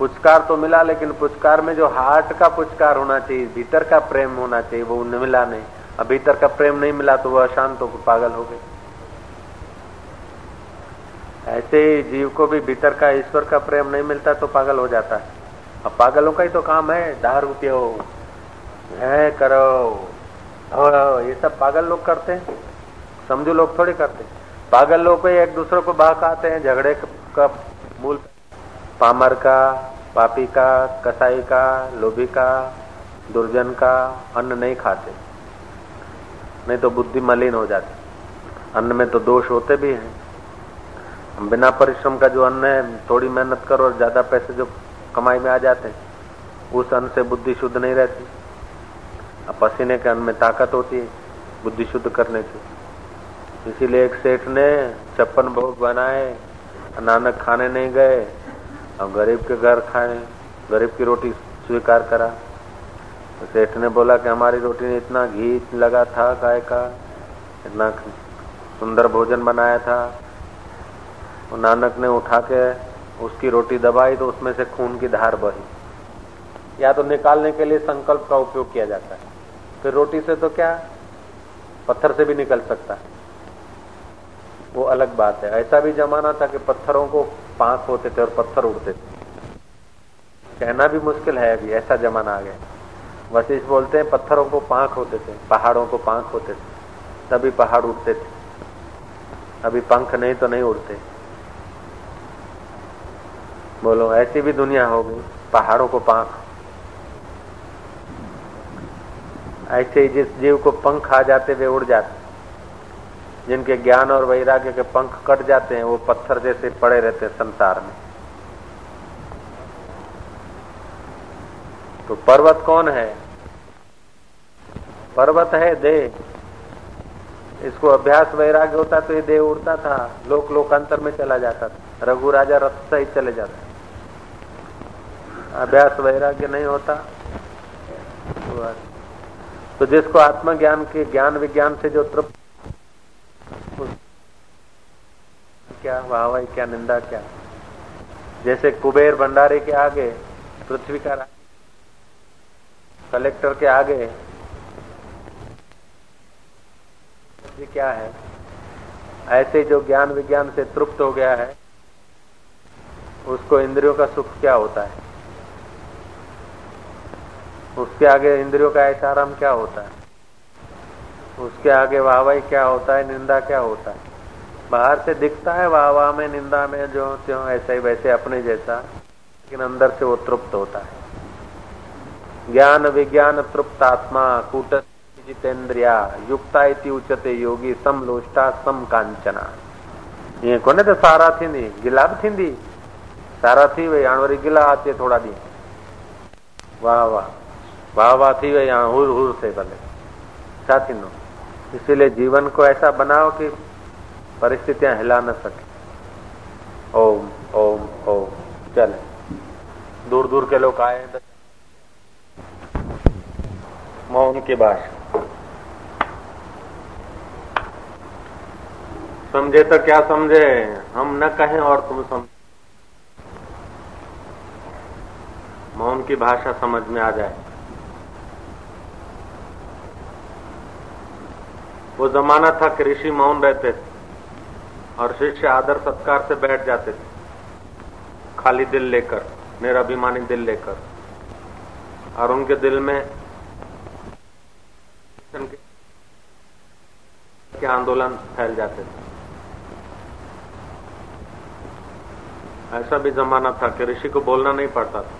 पुचकार तो मिला, लेकिन पुचकार में जो हार्ट का पुचकार होना चाहिए, भीतर का प्रेम होना चाहिए, वो उन्हें मिला नहीं। अब भीतर का प्रेम नहीं मिला तो वो अशांत होकर पागल हो गए। ऐसे ही जीव को भी भीतर का ईश्वर का प्रेम नहीं मिलता तो पागल हो जाता है। अब पागलों का ही तो काम है, दारू पियो है करो ये सब पागल लोग करते हैं, समझो लोग थोड़े करते हैं। पागल लोग एक दूसरे को बहकाते हैं, झगड़े का, मूल पामर का, पापी का, कसाई का, लोभी का, दुर्जन का अन्न नहीं खाते। नहीं तो बुद्धि मलिन हो जाती। अन्न में तो दोष होते भी हैं। बिना परिश्रम का जो अन्न है, थोड़ी मेहनत करो और ज़्यादा पैसे जो कमाई में आ जाते हैं, उस अन्न से बुद्धि शुद्ध नहीं रहती। अब पसीने के अन्न में ताकत होती है, बुद्धि शुद्ध करने की इसीलिए एक सेठ ने छप्पन भोग बनाए, नानक खाने नहीं गए और गरीब के घर खाए, गरीब की रोटी स्वीकार करा। तो सेठ ने बोला कि हमारी रोटी में इतना घी लगा था गाय का, इतना सुंदर भोजन बनाया था। तो नानक ने उठा के उसकी रोटी दबाई तो उसमें से खून की धार बही। या तो निकालने के लिए संकल्प का उपयोग किया जाता है। फिर रोटी से तो क्या? पत्थर से भी निकल सकता है। वो अलग बात है। ऐसा भी जमाना था कि पत्थरों को पांख होते थे और पत्थर उड़ते थे। कहना भी मुश्किल है अभी, ऐसा जमाना आ गया। वशिष्ठ बोलते हैं, पत्थरों को पांख होते थे, पहाड़ों को पांख होते थे, तभी पहाड़ उड़ते थे। अभी पंख नहीं तो नहीं उड़ते। बोलो, ऐसी भी दुनिया हो गई, पहाड़ों को पंख। ऐसे ही जिस जीव को पंख आ जाते, वे उड़ जाते। जिनके ज्ञान और वैराग्य के पंख कट जाते हैं, वो पत्थर जैसे पड़े रहते हैं संसार में। तो पर्वत कौन है? पर्वत है देह। इसको अभ्यास वैराग्य होता तो ये देह उड़ता था लोक लोकांतर में चला जाता था रघु राजा रथ से ही चले जाते अभ्यास वैराग्य नहीं होता। तो जिसको आत्मज्ञान के ज्ञान विज्ञान से जो तृप्त क्या वाह क्या, निंदा क्या? जैसे कुबेर भंडारे के आगे, पृथ्वी का कलेक्टर के आगे। ये क्या है? ऐसे जो ज्ञान विज्ञान से तृप्त हो गया है, उसको इंद्रियों का सुख क्या होता है? उसके आगे इंद्रियों का ऐसा आराम क्या होता है? उसके आगे वाहवाही क्या होता है? निंदा क्या होता है? बाहर से दिखता है, वाह वाह में, निंदा में, जो, त्यों, ऐसे ही वैसे अपने जैसा, लेकिन अंदर से वो तृप्त होता है। ज्ञान विज्ञान तृप्त आत्मा कूट जितेंद्रिया, युक्ता इति उचते योगी समलोष्टा सम कांचना। ये कोने तो सारा थी गिला भी थी सारा थी वही हाणे वरी गिला अचे थोड़ा ॾींहं वाह वाह। वाह वाह थी वही हाणे हुर हुर से भले छा थींदो इसीलिए जीवन को ऐसा बनाओ कि परिस्थितियाँ हिला न सके। ओम ओम ओम। चले। दूर दूर के लोग आए मौन की भाषा समझे तो क्या समझे? हम न कहें और तुम समझ मौन की भाषा समझ में आ जाए। वो जमाना था कि ऋषि मौन रहते थे। और शिष्य आदर सत्कार से बैठ जाते थे। खाली दिल लेकर, निराभिमानी दिल लेकर। और उनके दिल में के आंदोलन फैल जाते थे। ऐसा भी जमाना था कि ऋषि को बोलना नहीं पड़ता था।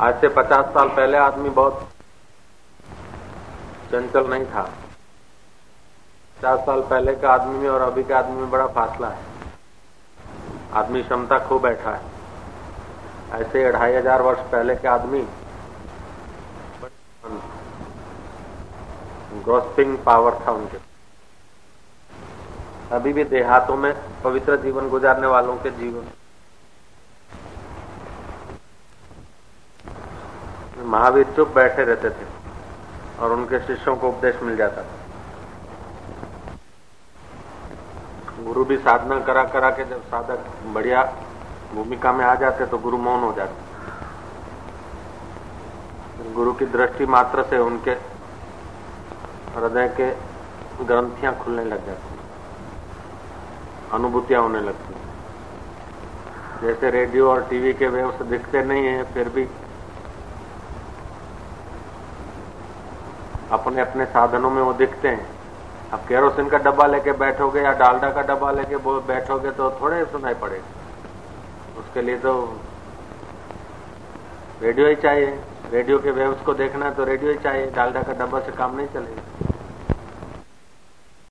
आज से पचास साल पहले आदमी बहुत चंचल नहीं था। पचास साल पहले का आदमी में और अभी के आदमी में बड़ा फासला है। आदमी क्षमता खो बैठा है। ऐसे अढ़ाई हज़ार वर्ष पहले के आदमी, ग्रोस्पिंग पावर था उनके। अभी भी देहातों में पवित्र जीवन गुजारने वालों के जीवन। महावीर चुप बैठे रहते थे और उनके शिष्यों को उपदेश मिल जाता था। गुरु भी साधना करा करा के जब साधक बढ़िया भूमिका में आ जाते तो गुरु मौन हो जाते। गुरु की दृष्टि मात्र से उनके हृदय के ग्रंथियाँ खुलने लग जाती अनुभूतियाँ होने लगती जैसे रेडियो और टीवी के वेव्स दिखते नहीं है, फिर भी अपने अपने साधनों में वो दिखते हैं। अब केरोसिन का डब्बा लेके बैठोगे या डालडा का डब्बा लेके बैठोगे तो थोड़े सुनाई पड़ेगा। उसके लिए तो रेडियो ही चाहिए। रेडियो के वेव्स को देखना है तो रेडियो ही चाहिए। डालडा का डब्बा से काम नहीं चलेगा।